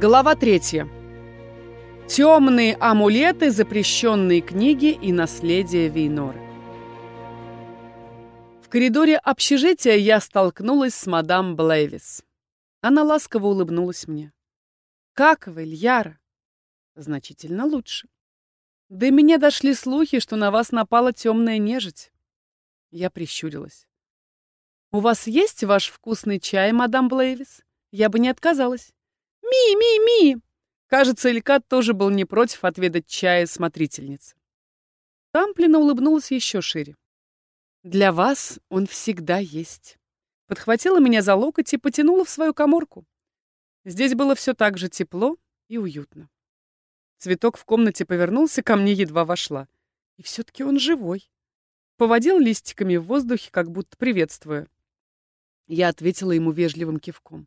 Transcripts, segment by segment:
Глава третья. Темные амулеты, запрещенные книги и наследие Вейноры. В коридоре общежития я столкнулась с мадам Блейвис. Она ласково улыбнулась мне. «Как вы, Льяра?» «Значительно лучше. До меня дошли слухи, что на вас напала темная нежить». Я прищурилась. «У вас есть ваш вкусный чай, мадам Блейвис? Я бы не отказалась». «Ми, ми, ми!» Кажется, Элькат тоже был не против отведать чая смотрительницы. Тамплина улыбнулась еще шире. «Для вас он всегда есть». Подхватила меня за локоть и потянула в свою коморку. Здесь было все так же тепло и уютно. Цветок в комнате повернулся, ко мне едва вошла. И все-таки он живой. Поводил листиками в воздухе, как будто приветствуя. Я ответила ему вежливым кивком.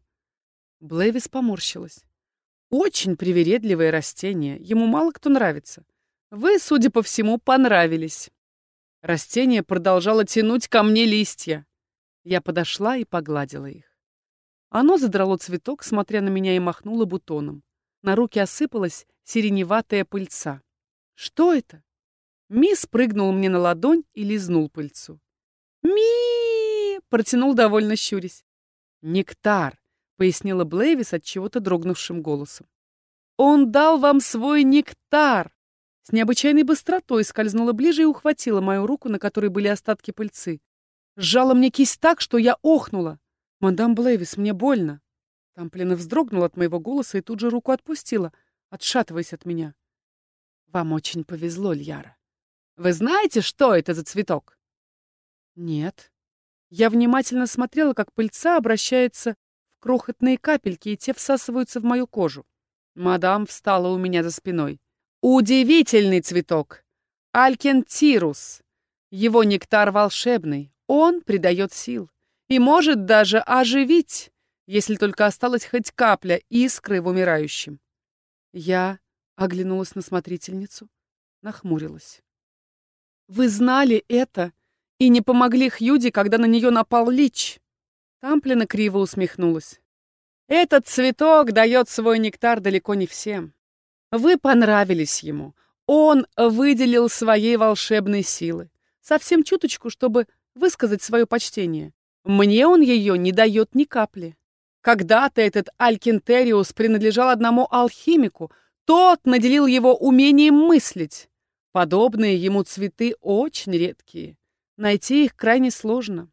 Блэвис поморщилась. Очень привередливое растение, ему мало кто нравится. Вы, судя по всему, понравились. Растение продолжало тянуть ко мне листья. Я подошла и погладила их. Оно задрало цветок, смотря на меня, и махнуло бутоном. На руки осыпалась сиреневатая пыльца. «Что это?» Мисс прыгнул мне на ладонь и лизнул пыльцу. ми протянул довольно щурясь. «Нектар», — пояснила Блейвис от чего-то дрогнувшим голосом. «Он дал вам свой нектар!» С необычайной быстротой скользнула ближе и ухватила мою руку, на которой были остатки пыльцы. Сжала мне кисть так, что я охнула. «Мадам Блейвис, мне больно!» Тамплина вздрогнула от моего голоса и тут же руку отпустила, отшатываясь от меня. «Вам очень повезло, Льяра. Вы знаете, что это за цветок?» «Нет». Я внимательно смотрела, как пыльца обращается крохотные капельки, и те всасываются в мою кожу. Мадам встала у меня за спиной. Удивительный цветок! Алькентирус. Его нектар волшебный. Он придает сил. И может даже оживить, если только осталась хоть капля искры в умирающем. Я оглянулась на смотрительницу, нахмурилась. «Вы знали это и не помогли Хьюди, когда на нее напал Лич?» Тамплина криво усмехнулась. «Этот цветок дает свой нектар далеко не всем. Вы понравились ему. Он выделил своей волшебной силы. Совсем чуточку, чтобы высказать свое почтение. Мне он ее не дает ни капли. Когда-то этот Алькинтериус принадлежал одному алхимику. Тот наделил его умением мыслить. Подобные ему цветы очень редкие. Найти их крайне сложно.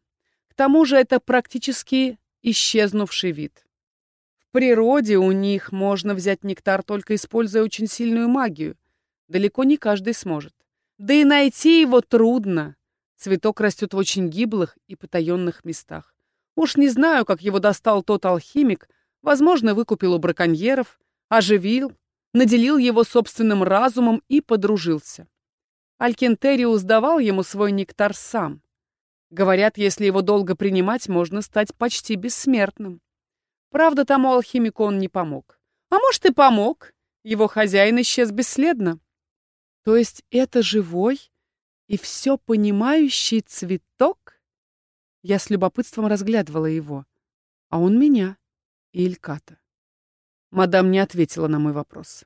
Тому же это практически исчезнувший вид. В природе у них можно взять нектар, только используя очень сильную магию. Далеко не каждый сможет. Да и найти его трудно. Цветок растет в очень гиблых и потаенных местах. Уж не знаю, как его достал тот алхимик, возможно, выкупил у браконьеров, оживил, наделил его собственным разумом и подружился. Алькентериус давал ему свой нектар сам. Говорят, если его долго принимать, можно стать почти бессмертным. Правда, тому алхимику он не помог. А может, и помог. Его хозяин исчез бесследно. То есть это живой и все понимающий цветок? Я с любопытством разглядывала его. А он меня и Ильката. Мадам не ответила на мой вопрос.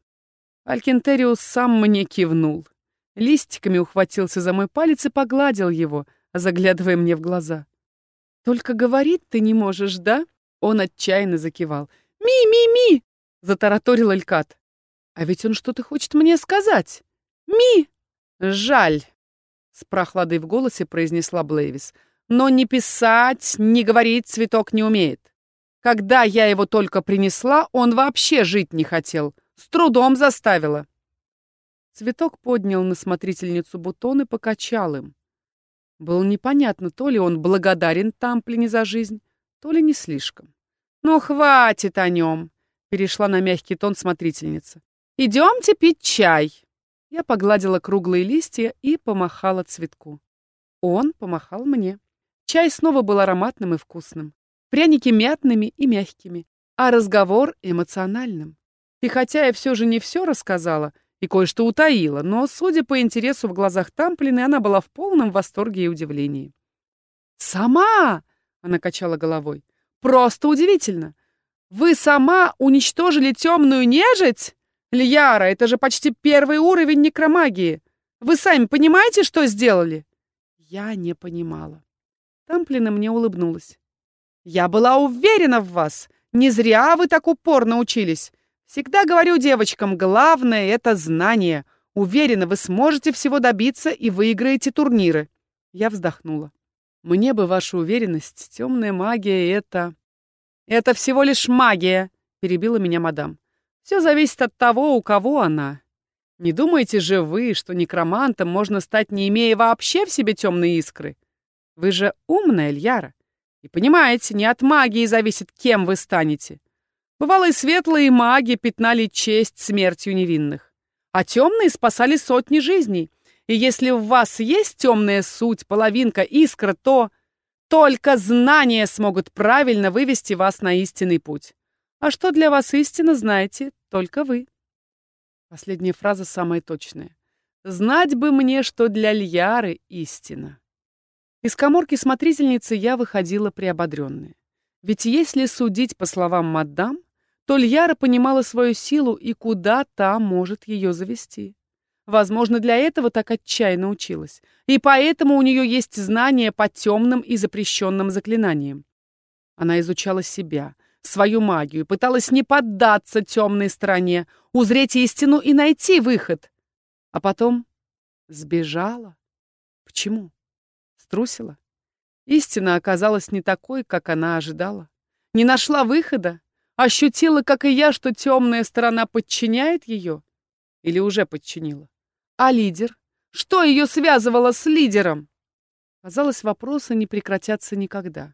Алькентериус сам мне кивнул. Листиками ухватился за мой палец и погладил его, заглядывая мне в глаза. «Только говорить ты не можешь, да?» Он отчаянно закивал. «Ми-ми-ми!» — затараторил Элькат. «А ведь он что-то хочет мне сказать. Ми!» «Жаль!» — с прохладой в голосе произнесла Блейвис. «Но ни писать, ни говорить цветок не умеет. Когда я его только принесла, он вообще жить не хотел. С трудом заставила». Цветок поднял на смотрительницу бутон и покачал им. Было непонятно, то ли он благодарен Тамплине за жизнь, то ли не слишком. «Ну, хватит о нем!» — перешла на мягкий тон смотрительница. «Идемте пить чай!» Я погладила круглые листья и помахала цветку. Он помахал мне. Чай снова был ароматным и вкусным. Пряники мятными и мягкими, а разговор эмоциональным. И хотя я все же не все рассказала, и кое-что утаила, но, судя по интересу в глазах Тамплины, она была в полном восторге и удивлении. «Сама!» — она качала головой. «Просто удивительно! Вы сама уничтожили темную нежить? Льяра, это же почти первый уровень некромагии. Вы сами понимаете, что сделали? Я не понимала. Тамплина мне улыбнулась. Я была уверена в вас. Не зря вы так упорно учились. Всегда говорю девочкам, главное — это знание. Уверена, вы сможете всего добиться и выиграете турниры. Я вздохнула. Мне бы ваша уверенность. Темная магия — это... Это всего лишь магия, перебила меня мадам. Все зависит от того, у кого она. Не думаете же вы, что некромантом можно стать, не имея вообще в себе темные искры? Вы же умная, Эльяра. И понимаете, не от магии зависит, кем вы станете. Бывало, и светлые маги пятнали честь смертью невинных. А темные спасали сотни жизней. И если в вас есть темная суть, половинка, искра, то только знания смогут правильно вывести вас на истинный путь. А что для вас истина, знаете только вы. Последняя фраза самая точная. Знать бы мне, что для Льяры истина. Из коморки смотрительницы я выходила приободренная. Ведь если судить по словам мадам, то Льяра понимала свою силу и куда та может ее завести. Возможно, для этого так отчаянно училась. И поэтому у нее есть знания по темным и запрещенным заклинаниям. Она изучала себя, свою магию, пыталась не поддаться темной стороне, узреть истину и найти выход. А потом сбежала. Почему? Струсила? Истина оказалась не такой, как она ожидала. Не нашла выхода, ощутила, как и я, что темная сторона подчиняет ее или уже подчинила. А лидер? Что ее связывало с лидером? Казалось, вопросы не прекратятся никогда.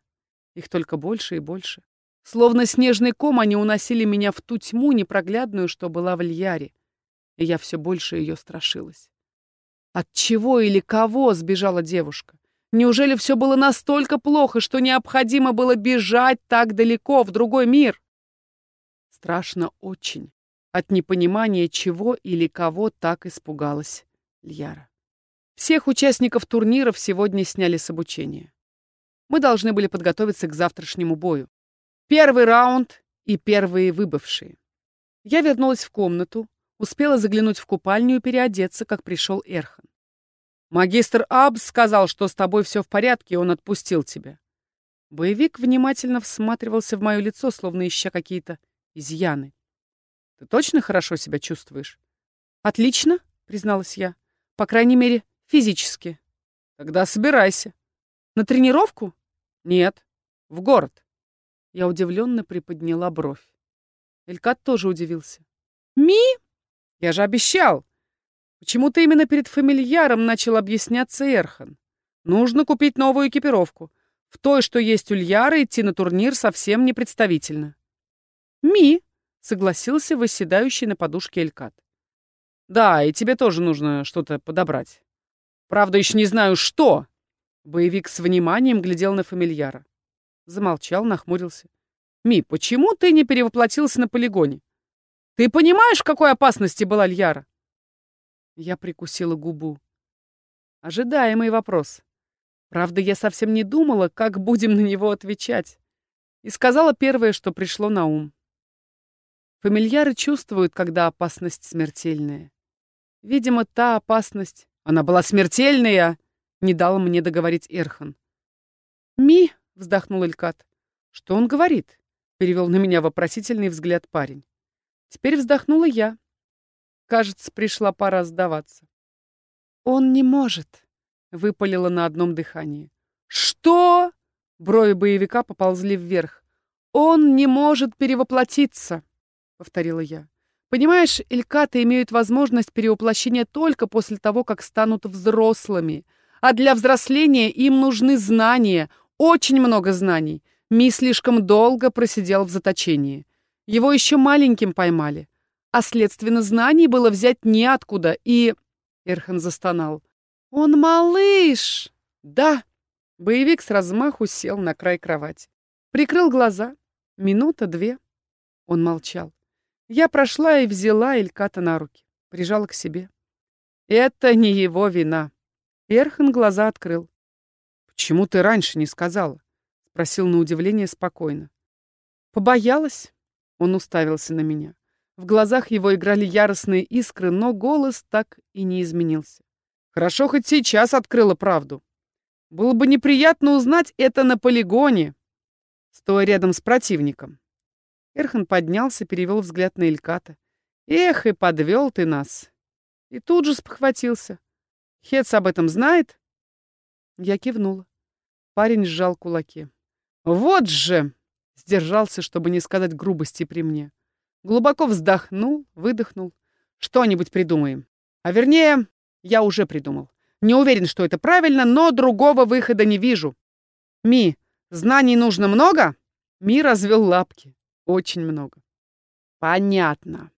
Их только больше и больше. Словно снежный ком они уносили меня в ту тьму непроглядную, что была в Льяре. И я все больше ее страшилась. От чего или кого сбежала девушка? Неужели все было настолько плохо, что необходимо было бежать так далеко, в другой мир? Страшно очень от непонимания, чего или кого так испугалась Льяра. Всех участников турниров сегодня сняли с обучения. Мы должны были подготовиться к завтрашнему бою. Первый раунд и первые выбывшие. Я вернулась в комнату, успела заглянуть в купальню и переодеться, как пришел Эрхан. «Магистр Абс сказал, что с тобой все в порядке, и он отпустил тебя». Боевик внимательно всматривался в мое лицо, словно ища какие-то изъяны. Ты точно хорошо себя чувствуешь? Отлично, призналась я. По крайней мере, физически. Тогда собирайся. На тренировку? Нет, в город. Я удивленно приподняла бровь. Элькат тоже удивился. Ми? Я же обещал. Почему-то именно перед фамильяром начал объясняться Эрхан. Нужно купить новую экипировку. В той, что есть у Льяра, идти на турнир совсем не представительно. Ми, согласился восседающий на подушке Элькат. Да, и тебе тоже нужно что-то подобрать. Правда, еще не знаю, что. Боевик с вниманием глядел на фамильяра. Замолчал, нахмурился. Ми, почему ты не перевоплотился на полигоне? Ты понимаешь, в какой опасности была Льяра? Я прикусила губу. Ожидаемый вопрос. Правда, я совсем не думала, как будем на него отвечать. И сказала первое, что пришло на ум. Фамильяры чувствуют, когда опасность смертельная. Видимо, та опасность... Она была смертельная, не дал мне договорить Эрхан. «Ми!» — вздохнул Элькат. «Что он говорит?» — перевел на меня вопросительный взгляд парень. Теперь вздохнула я. Кажется, пришла пора сдаваться. «Он не может!» — выпалила на одном дыхании. «Что?» — брови боевика поползли вверх. «Он не может перевоплотиться!» Повторила я. Понимаешь, элькаты имеют возможность перевоплощения только после того, как станут взрослыми. А для взросления им нужны знания, очень много знаний. Ми слишком долго просидел в заточении. Его еще маленьким поймали. А следственно, знаний было взять неоткуда, и... Эрхан застонал. «Он малыш!» «Да!» Боевик с размаху сел на край кровати. Прикрыл глаза. Минута, две. Он молчал. Я прошла и взяла Эльката на руки, прижала к себе. Это не его вина. Эрхан глаза открыл. «Почему ты раньше не сказала?» — спросил на удивление спокойно. «Побоялась. Он уставился на меня. В глазах его играли яростные искры, но голос так и не изменился. Хорошо, хоть сейчас открыла правду. Было бы неприятно узнать это на полигоне, стоя рядом с противником. Эрхан поднялся, перевел взгляд на Эльката. «Эх, и подвел ты нас!» И тут же спохватился. «Хец об этом знает?» Я кивнула. Парень сжал кулаки. «Вот же!» Сдержался, чтобы не сказать грубости при мне. Глубоко вздохнул, выдохнул. «Что-нибудь придумаем. А вернее, я уже придумал. Не уверен, что это правильно, но другого выхода не вижу. Ми, знаний нужно много?» Ми развел лапки. Очень много. Понятно.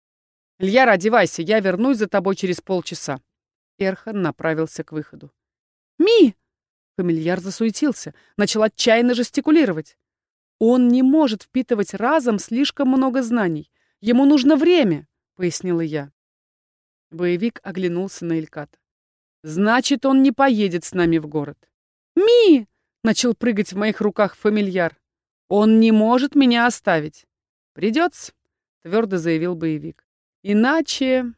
Ильяра, одевайся, я вернусь за тобой через полчаса. Эрхан направился к выходу. Ми! Фамильяр засуетился, начал отчаянно жестикулировать. Он не может впитывать разом слишком много знаний. Ему нужно время, пояснила я. Боевик оглянулся на Ильката. Значит, он не поедет с нами в город. Ми! начал прыгать в моих руках фамильяр. Он не может меня оставить. Придется, твердо заявил боевик. Иначе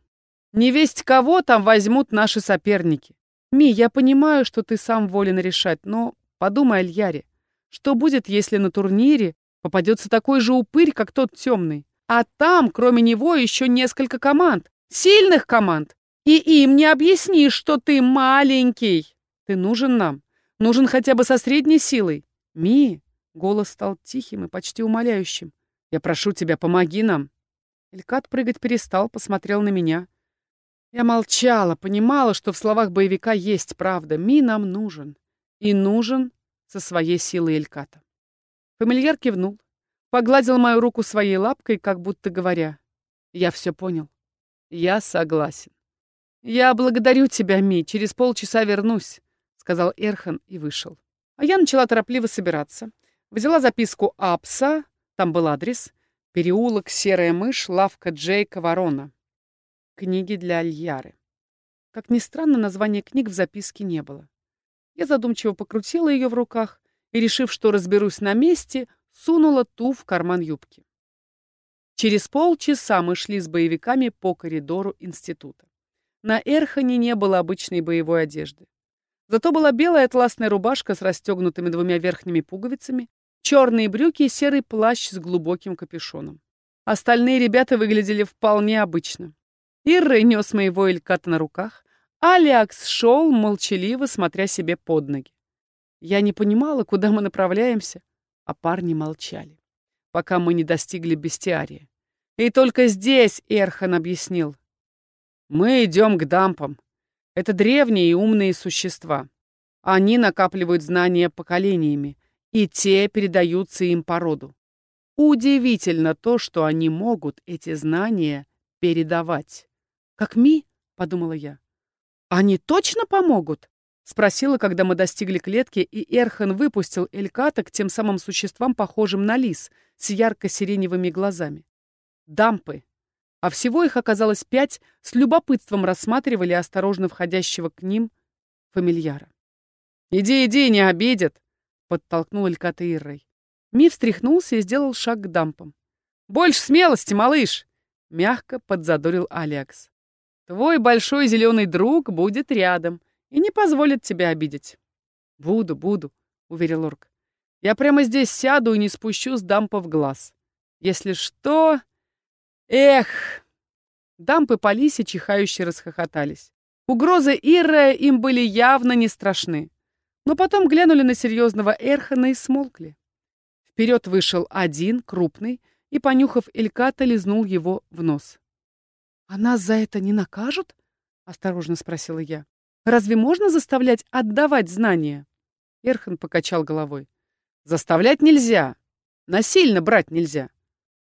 не весть кого там возьмут наши соперники. Ми, я понимаю, что ты сам волен решать, но подумай о Льяре. Что будет, если на турнире попадется такой же упырь, как тот темный? А там, кроме него, еще несколько команд. Сильных команд. И им не объяснишь, что ты маленький. Ты нужен нам. Нужен хотя бы со средней силой. Ми, голос стал тихим и почти умоляющим. Я прошу тебя, помоги нам. Элькат прыгать перестал, посмотрел на меня. Я молчала, понимала, что в словах боевика есть правда. Ми нам нужен. И нужен со своей силой Эльката. Фамильяр кивнул, погладил мою руку своей лапкой, как будто говоря, «Я все понял. Я согласен». «Я благодарю тебя, Ми, через полчаса вернусь», — сказал Эрхан и вышел. А я начала торопливо собираться. Взяла записку Апса, там был адрес, переулок Серая мышь, лавка Джейка Ворона. Книги для Альяры. Как ни странно, названия книг в записке не было. Я задумчиво покрутила ее в руках и, решив, что разберусь на месте, сунула ту в карман юбки. Через полчаса мы шли с боевиками по коридору института. На Эрхане не было обычной боевой одежды. Зато была белая атласная рубашка с расстегнутыми двумя верхними пуговицами, черные брюки и серый плащ с глубоким капюшоном. Остальные ребята выглядели вполне обычно. Ирра нес моего Эльката на руках, Алиакс шел, молчаливо, смотря себе под ноги. Я не понимала, куда мы направляемся, а парни молчали, пока мы не достигли бестиария. И только здесь Эрхан объяснил. Мы идем к дампам. Это древние и умные существа. Они накапливают знания поколениями, и те передаются им по роду. Удивительно то, что они могут эти знания передавать. «Как Ми?» — подумала я. «Они точно помогут?» — спросила, когда мы достигли клетки, и Эрхан выпустил Эльката к тем самым существам, похожим на лис, с ярко-сиреневыми глазами. Дампы а всего их оказалось пять, с любопытством рассматривали осторожно входящего к ним фамильяра. «Иди, иди, не обидят!» — подтолкнул Эльката Иррой. Ми встряхнулся и сделал шаг к дампам. «Больше смелости, малыш!» — мягко подзадорил Алиакс. «Твой большой зеленый друг будет рядом и не позволит тебя обидеть». «Буду, буду», — уверил Орк. «Я прямо здесь сяду и не спущу с дампа в глаз. Если что...» Эх! Дампы по лисе чихающе расхохотались. Угрозы Ирра им были явно не страшны. Но потом глянули на серьезного Эрхана и смолкли. Вперед вышел один, крупный, и, понюхав Эльката, лизнул его в нос. «А нас за это не накажут?» — осторожно спросила я. «Разве можно заставлять отдавать знания?» Эрхан покачал головой. «Заставлять нельзя. Насильно брать нельзя.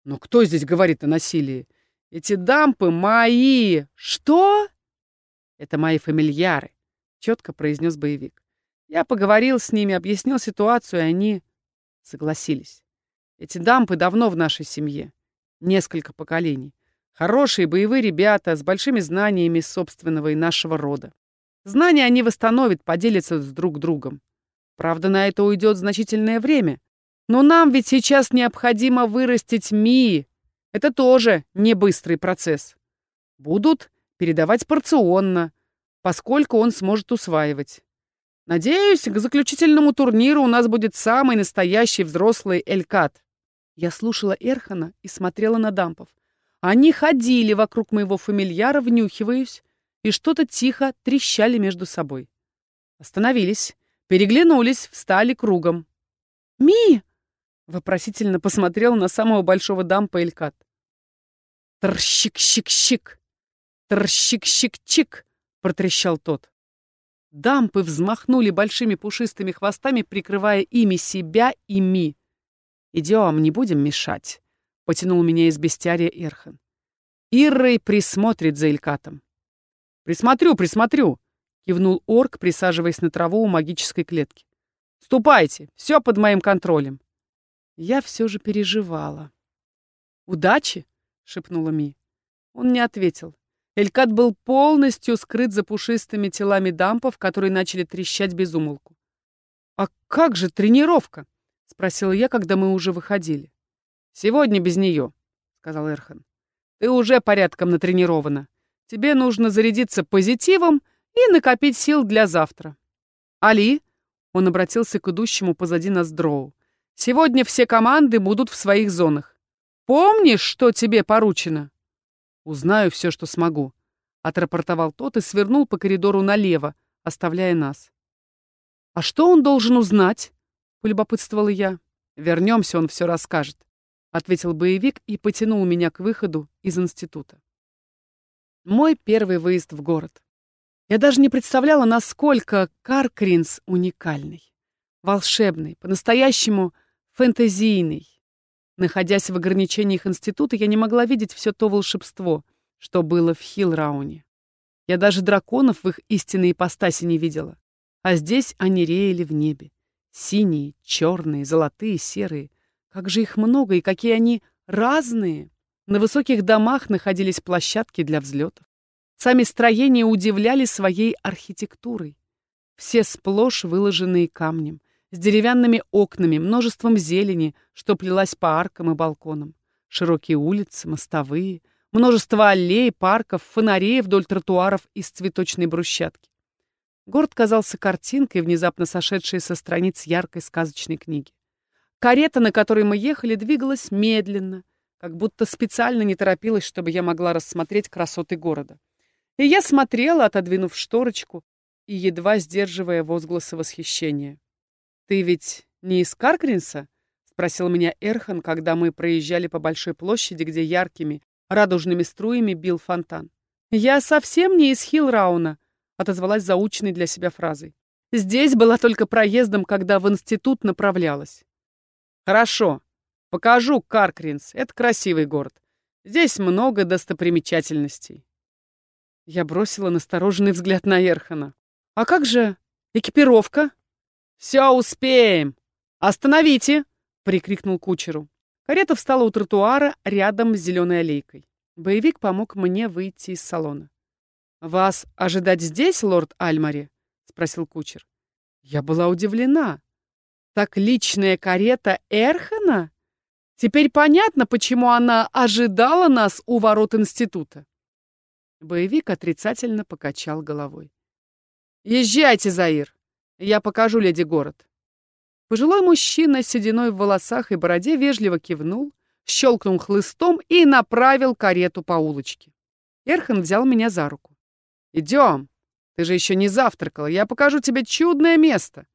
Но кто здесь говорит о насилии? Эти дампы мои! Что? Это мои фамильяры, четко произнес боевик. Я поговорил с ними, объяснил ситуацию, и они согласились. Эти дампы давно в нашей семье. Несколько поколений. Хорошие боевые ребята с большими знаниями собственного и нашего рода. Знания они восстановят, поделятся с друг другом. Правда, на это уйдет значительное время. Но нам ведь сейчас необходимо вырастить Ми. Это тоже не быстрый процесс. Будут передавать порционно, поскольку он сможет усваивать. Надеюсь, к заключительному турниру у нас будет самый настоящий взрослый Элькат. Я слушала Эрхана и смотрела на дампов. Они ходили вокруг моего фамильяра, внюхиваясь, и что-то тихо трещали между собой. Остановились, переглянулись, встали кругом. «Ми!» — вопросительно посмотрел на самого большого дампа Элькат. «Трщик-щик-щик! Трщик-щик-чик!» — протрещал тот. Дампы взмахнули большими пушистыми хвостами, прикрывая ими себя и Ми. «Идем, не будем мешать», — потянул меня из бестиария Эрхан. «Иррой присмотрит за Элькатом». «Присмотрю, присмотрю», — кивнул орк, присаживаясь на траву у магической клетки. «Ступайте, все под моим контролем». Я все же переживала. «Удачи!» — шепнула Ми. Он не ответил. Элькат был полностью скрыт за пушистыми телами дампов, которые начали трещать без умолку. «А как же тренировка?» — спросила я, когда мы уже выходили. «Сегодня без нее», — сказал Эрхан. «Ты уже порядком натренирована. Тебе нужно зарядиться позитивом и накопить сил для завтра. Али, он обратился к идущему позади нас дроу. Сегодня все команды будут в своих зонах. Помнишь, что тебе поручено? Узнаю все, что смогу, отрапортовал тот и свернул по коридору налево, оставляя нас. А что он должен узнать? полюбопытствовала я. Вернемся, он все расскажет, ответил боевик и потянул меня к выходу из института. Мой первый выезд в город. Я даже не представляла, насколько Каркринс уникальный, волшебный, по-настоящему фэнтезийный. Находясь в ограничениях института, я не могла видеть все то волшебство, что было в Хилрауне. Я даже драконов в их истинной ипостаси не видела. А здесь они реяли в небе. Синие, черные, золотые, серые. Как же их много и какие они разные. На высоких домах находились площадки для взлетов. Сами строения удивляли своей архитектурой. Все сплошь выложенные камнем, с деревянными окнами, множеством зелени, что плелась по аркам и балконам. Широкие улицы, мостовые, множество аллей, парков, фонарей вдоль тротуаров из цветочной брусчатки. Город казался картинкой, внезапно сошедшей со страниц яркой сказочной книги. Карета, на которой мы ехали, двигалась медленно, как будто специально не торопилась, чтобы я могла рассмотреть красоты города. И я смотрела, отодвинув шторочку и едва сдерживая возгласы восхищения. «Ты ведь не из Каркринса?» — спросил меня Эрхан, когда мы проезжали по большой площади, где яркими, радужными струями бил фонтан. «Я совсем не из Хилрауна», — отозвалась заученной для себя фразой. «Здесь была только проездом, когда в институт направлялась». «Хорошо. Покажу Каркринс. Это красивый город. Здесь много достопримечательностей. Я бросила настороженный взгляд на Эрхана. «А как же экипировка?» «Все успеем! Остановите!» — прикрикнул кучеру. Карета встала у тротуара рядом с зеленой аллейкой. Боевик помог мне выйти из салона. «Вас ожидать здесь, лорд Альмари?» — спросил кучер. Я была удивлена. «Так личная карета Эрхана? Теперь понятно, почему она ожидала нас у ворот института». Боевик отрицательно покачал головой. «Езжайте, Заир! Я покажу леди город!» Пожилой мужчина с сединой в волосах и бороде вежливо кивнул, щелкнул хлыстом и направил карету по улочке. Эрхан взял меня за руку. «Идем! Ты же еще не завтракала, я покажу тебе чудное место!»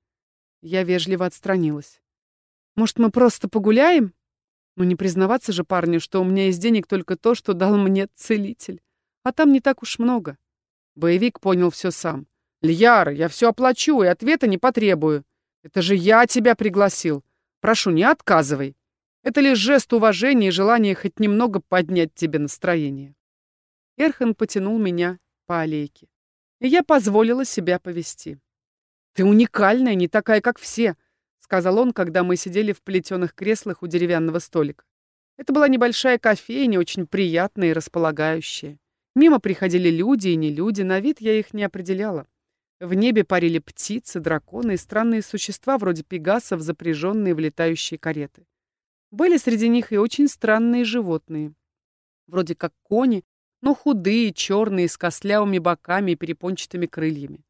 Я вежливо отстранилась. «Может, мы просто погуляем?» Ну не признаваться же парню, что у меня есть денег только то, что дал мне целитель. А там не так уж много. Боевик понял все сам. «Льяра, я все оплачу и ответа не потребую. Это же я тебя пригласил. Прошу, не отказывай. Это лишь жест уважения и желание хоть немного поднять тебе настроение». Эрхан потянул меня по аллейке. И я позволила себя повести. «Ты уникальная, не такая, как все», — сказал он, когда мы сидели в плетеных креслах у деревянного столика. Это была небольшая кофейня, очень приятная и располагающая. Мимо приходили люди и не люди, на вид я их не определяла. В небе парили птицы, драконы и странные существа вроде пегасов, запряженные в летающие кареты. Были среди них и очень странные животные. вроде как кони, но худые, черные, с костлявыми боками и перепончатыми крыльями.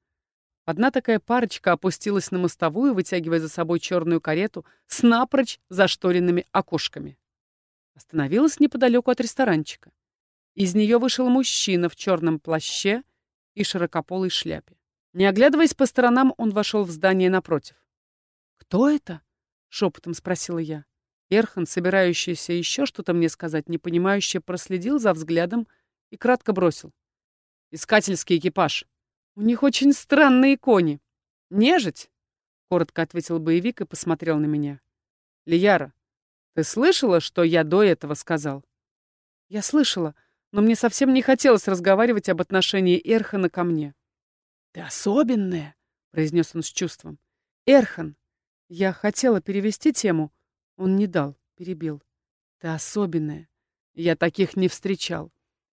Одна такая парочка опустилась на мостовую, вытягивая за собой черную карету с напрочь зашторенными окошками. Остановилась неподалеку от ресторанчика. Из нее вышел мужчина в черном плаще и широкополой шляпе. Не оглядываясь по сторонам, он вошел в здание напротив. «Кто это?» — шепотом спросила я. Эрхан, собирающийся еще что-то мне сказать, непонимающе проследил за взглядом и кратко бросил. «Искательский экипаж. У них очень странные кони. Нежить?» — коротко ответил боевик и посмотрел на меня. «Лияра, ты слышала, что я до этого сказал?» «Я слышала, но мне совсем не хотелось разговаривать об отношении Эрхана ко мне». «Ты особенная», — произнес он с чувством. «Эрхан». Я хотела перевести тему, он не дал, перебил. Ты особенная. Я таких не встречал.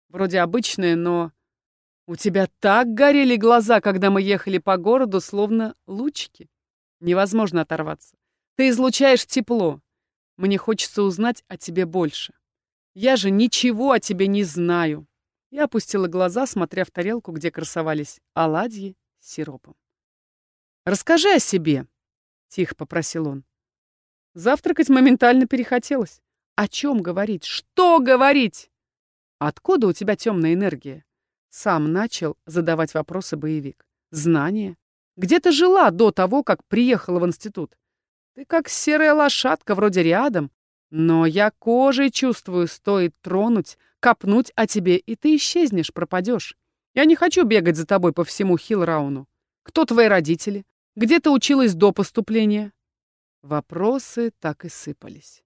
Вроде обычная, но... У тебя так горели глаза, когда мы ехали по городу, словно лучики. Невозможно оторваться. Ты излучаешь тепло. Мне хочется узнать о тебе больше. Я же ничего о тебе не знаю. Я опустила глаза, смотря в тарелку, где красовались оладьи с сиропом. «Расскажи о себе», — тихо попросил он. Завтракать моментально перехотелось. О чем говорить? Что говорить? Откуда у тебя темная энергия? Сам начал задавать вопросы боевик. Знания? Где ты жила до того, как приехала в институт? Ты как серая лошадка, вроде рядом. Но я кожей чувствую, стоит тронуть, копнуть о тебе, и ты исчезнешь, пропадешь. Я не хочу бегать за тобой по всему Хилрауну. Кто твои родители? Где ты училась до поступления? Вопросы так и сыпались.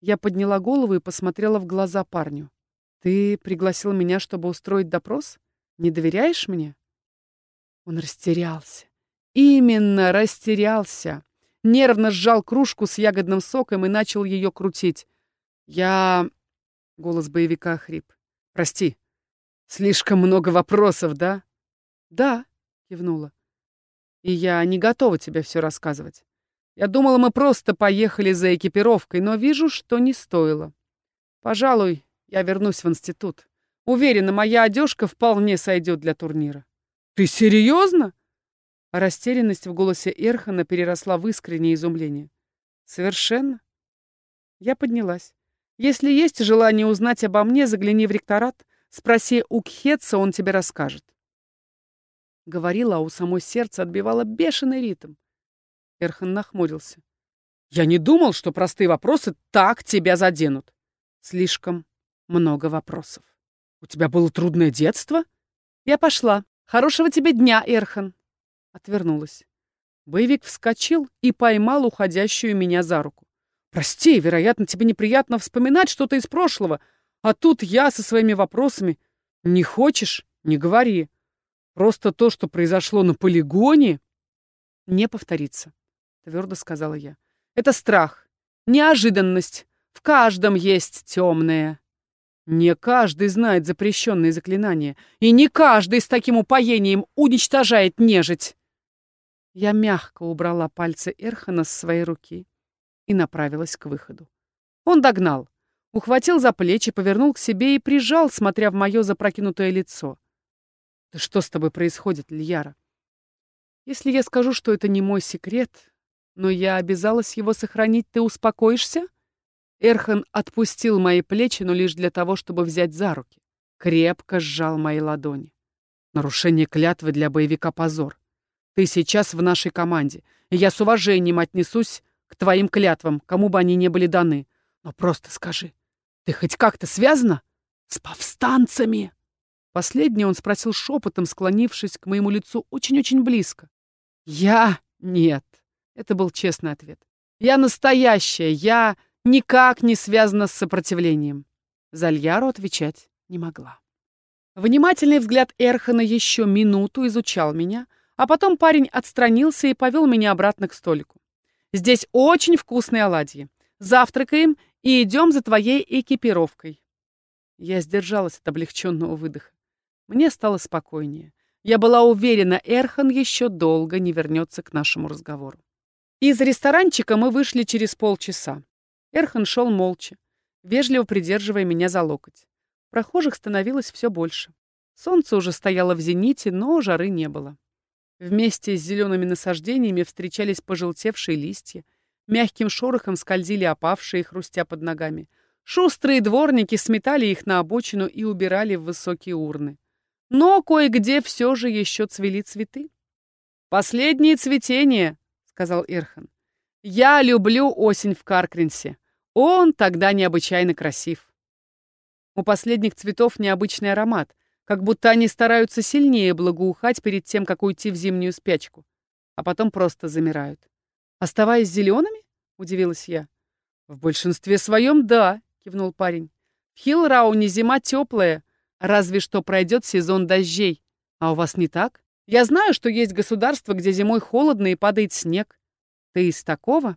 Я подняла голову и посмотрела в глаза парню. «Ты пригласил меня, чтобы устроить допрос? Не доверяешь мне?» Он растерялся. Именно растерялся. Нервно сжал кружку с ягодным соком и начал ее крутить. «Я...» — голос боевика хрип. «Прости. Слишком много вопросов, да?» «Да», — кивнула. «И я не готова тебе все рассказывать. Я думала, мы просто поехали за экипировкой, но вижу, что не стоило. Пожалуй, я вернусь в институт. Уверена, моя одежка вполне сойдет для турнира. Ты серьезно? А растерянность в голосе Эрхана переросла в искреннее изумление. Совершенно. Я поднялась. Если есть желание узнать обо мне, загляни в ректорат, спроси у Кхетса, он тебе расскажет. Говорила, а у самой сердца отбивала бешеный ритм. Эрхан нахмурился. «Я не думал, что простые вопросы так тебя заденут. Слишком много вопросов. У тебя было трудное детство?» «Я пошла. Хорошего тебе дня, Эрхан!» Отвернулась. Боевик вскочил и поймал уходящую меня за руку. «Прости, вероятно, тебе неприятно вспоминать что-то из прошлого, а тут я со своими вопросами. Не хочешь — не говори. Просто то, что произошло на полигоне, не повторится. — твердо сказала я. «Это страх, неожиданность. В каждом есть темное. Не каждый знает запрещенные заклинания, и не каждый с таким упоением уничтожает нежить». Я мягко убрала пальцы Эрхана с своей руки и направилась к выходу. Он догнал, ухватил за плечи, повернул к себе и прижал, смотря в мое запрокинутое лицо. «Да что с тобой происходит, Льяра? Если я скажу, что это не мой секрет, но я обязалась его сохранить, ты успокоишься? Эрхан отпустил мои плечи, но лишь для того, чтобы взять за руки. Крепко сжал мои ладони. Нарушение клятвы для боевика позор. Ты сейчас в нашей команде, и я с уважением отнесусь к твоим клятвам, кому бы они ни были даны. Но просто скажи, ты хоть как-то связана с повстанцами?» Последний он спросил шепотом, склонившись к моему лицу очень-очень близко. «Я? Нет. Это был честный ответ. Я настоящая, я никак не связана с сопротивлением. Зальяру отвечать не могла. Внимательный взгляд Эрхана еще минуту изучал меня, а потом парень отстранился и повел меня обратно к столику. «Здесь очень вкусные оладьи. Завтракаем и идем за твоей экипировкой». Я сдержалась от облегченного выдоха. Мне стало спокойнее. Я была уверена, Эрхан еще долго не вернется к нашему разговору. Из ресторанчика мы вышли через полчаса. Эрхан шел молча, вежливо придерживая меня за локоть. Прохожих становилось все больше. Солнце уже стояло в зените, но жары не было. Вместе с зелеными насаждениями встречались пожелтевшие листья, мягким шорохом скользили опавшие, хрустя под ногами. Шустрые дворники сметали их на обочину и убирали в высокие урны. Но кое-где все же еще цвели цветы. «Последнее цветение», — сказал Ирхан. «Я люблю осень в Каркринсе. Он тогда необычайно красив». У последних цветов необычный аромат, как будто они стараются сильнее благоухать перед тем, как уйти в зимнюю спячку, а потом просто замирают. «Оставаясь зелеными?» — удивилась я. «В большинстве своем, да», — кивнул парень. «В Хиллрауне зима теплая, разве что пройдет сезон дождей. А у вас не так? Я знаю, что есть государства, где зимой холодно и падает снег. Ты из такого?»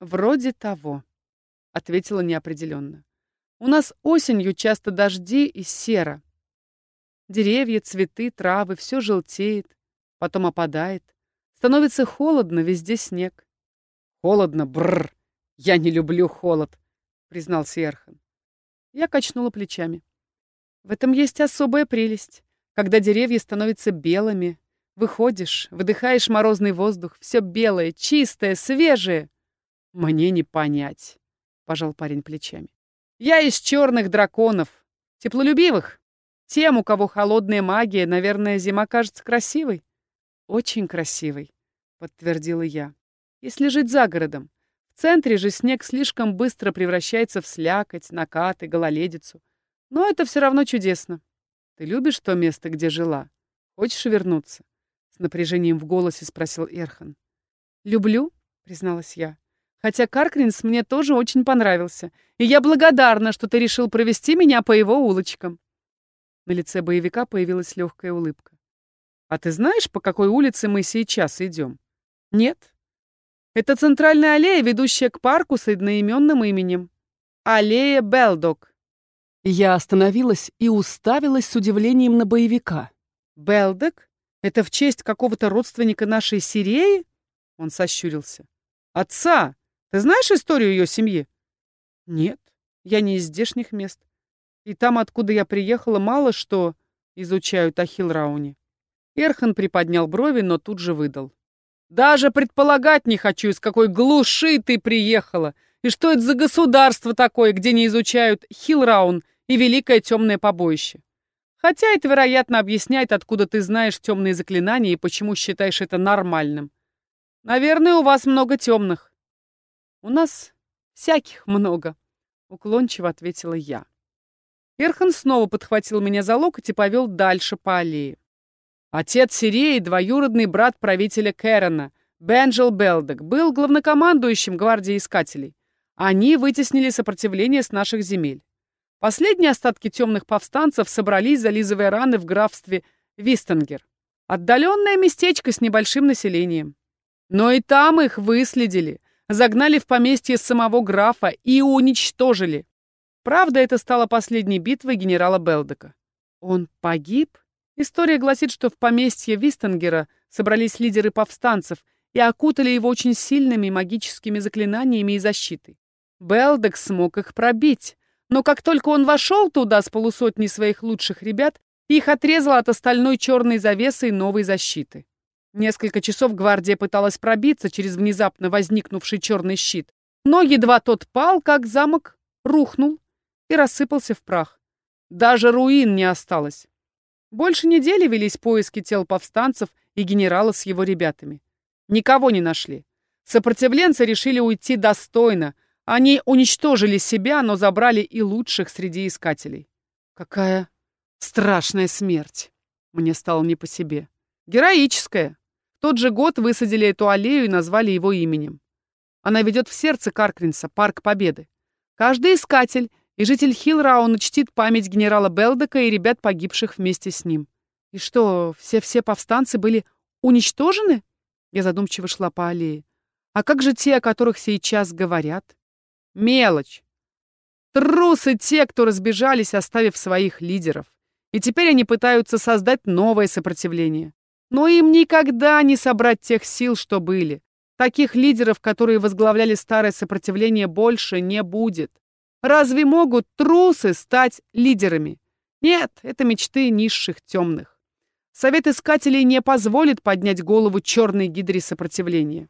«Вроде того», — ответила неопределенно. «У нас осенью часто дожди и сера. Деревья, цветы, травы, все желтеет, потом опадает. Становится холодно, везде снег. Холодно, бррр. Я не люблю холод, признался Эрхан. Я качнула плечами. В этом есть особая прелесть. Когда деревья становятся белыми, выходишь, выдыхаешь морозный воздух, все белое, чистое, свежее. Мне не понять, пожал парень плечами. Я из черных драконов, теплолюбивых, тем, у кого холодная магия, наверное, зима кажется красивой. Очень красивой, подтвердила я. Если жить за городом. В центре же снег слишком быстро превращается в слякоть, накаты, гололедицу. Но это все равно чудесно. Ты любишь то место, где жила? Хочешь вернуться? С напряжением в голосе спросил Эрхан. Люблю, призналась я. Хотя Каркринс мне тоже очень понравился, и я благодарна, что ты решил провести меня по его улочкам. На лице боевика появилась легкая улыбка. «А ты знаешь, по какой улице мы сейчас идем?» «Нет». «Это центральная аллея, ведущая к парку с одноименным именем. Аллея Белдок». Я остановилась и уставилась с удивлением на боевика. «Белдок? Это в честь какого-то родственника нашей Сиреи?» Он сощурился. «Отца! Ты знаешь историю ее семьи?» «Нет, я не из здешних мест. И там, откуда я приехала, мало что изучают о Хилрауне. Эрхан приподнял брови, но тут же выдал. «Даже предполагать не хочу, из какой глуши ты приехала, и что это за государство такое, где не изучают Хилраун и Великое Темное Побоище. Хотя это, вероятно, объясняет, откуда ты знаешь темные заклинания и почему считаешь это нормальным. Наверное, у вас много темных». «У нас всяких много», — уклончиво ответила я. Эрхан снова подхватил меня за локоть и повел дальше по аллее. Отец Сиреи, двоюродный брат правителя Кэрона, Бенджел Белдек, был главнокомандующим гвардии искателей. Они вытеснили сопротивление с наших земель. Последние остатки темных повстанцев собрались, зализывая раны в графстве Вистенгер. Отдаленное местечко с небольшим населением. Но и там их выследили, загнали в поместье самого графа и уничтожили. Правда, это стало последней битвой генерала Белдека. Он погиб? История гласит, что в поместье Вистенгера собрались лидеры повстанцев и окутали его очень сильными магическими заклинаниями и защитой. Белдек смог их пробить, но как только он вошел туда с полусотней своих лучших ребят, их отрезало от остальной черной завесы и новой защиты. Несколько часов гвардия пыталась пробиться через внезапно возникнувший черный щит, но едва тот пал, как замок рухнул, и рассыпался в прах. Даже руин не осталось. Больше недели велись поиски тел повстанцев и генерала с его ребятами. Никого не нашли. Сопротивленцы решили уйти достойно. Они уничтожили себя, но забрали и лучших среди искателей. Какая страшная смерть. Мне стало не по себе. Героическая. В тот же год высадили эту аллею и назвали его именем. Она ведет в сердце Каркринса, Парк Победы. Каждый искатель и житель Хиллрауна чтит память генерала Белдека и ребят, погибших вместе с ним. И что, все-все повстанцы были уничтожены? Я задумчиво шла по аллее. А как же те, о которых сейчас говорят? Мелочь. Трусы те, кто разбежались, оставив своих лидеров. И теперь они пытаются создать новое сопротивление. Но им никогда не собрать тех сил, что были. Таких лидеров, которые возглавляли старое сопротивление, больше не будет. Разве могут трусы стать лидерами? Нет, это мечты низших темных. Совет искателей не позволит поднять голову черной гидре сопротивления.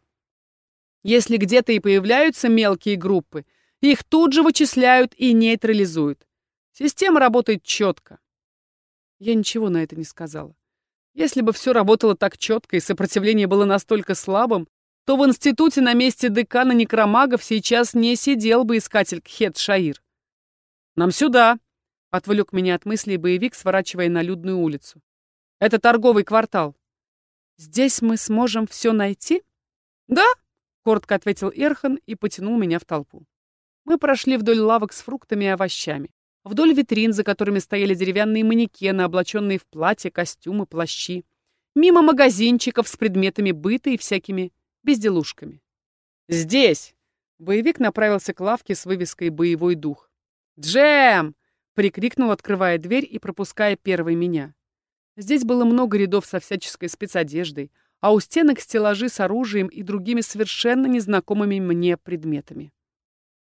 Если где-то и появляются мелкие группы, их тут же вычисляют и нейтрализуют. Система работает четко. Я ничего на это не сказала. Если бы все работало так четко и сопротивление было настолько слабым, то в институте на месте декана некромагов сейчас не сидел бы искатель Кхет Шаир. «Нам сюда!» — отвлек меня от мыслей боевик, сворачивая на людную улицу. «Это торговый квартал. Здесь мы сможем все найти?» «Да!» — коротко ответил Эрхан и потянул меня в толпу. Мы прошли вдоль лавок с фруктами и овощами, вдоль витрин, за которыми стояли деревянные манекены, облаченные в платья, костюмы, плащи, мимо магазинчиков с предметами быта и всякими безделушками. «Здесь!» — боевик направился к лавке с вывеской «Боевой дух». «Джем!» — прикрикнул, открывая дверь и пропуская первой меня. Здесь было много рядов со всяческой спецодеждой, а у стенок стеллажи с оружием и другими совершенно незнакомыми мне предметами.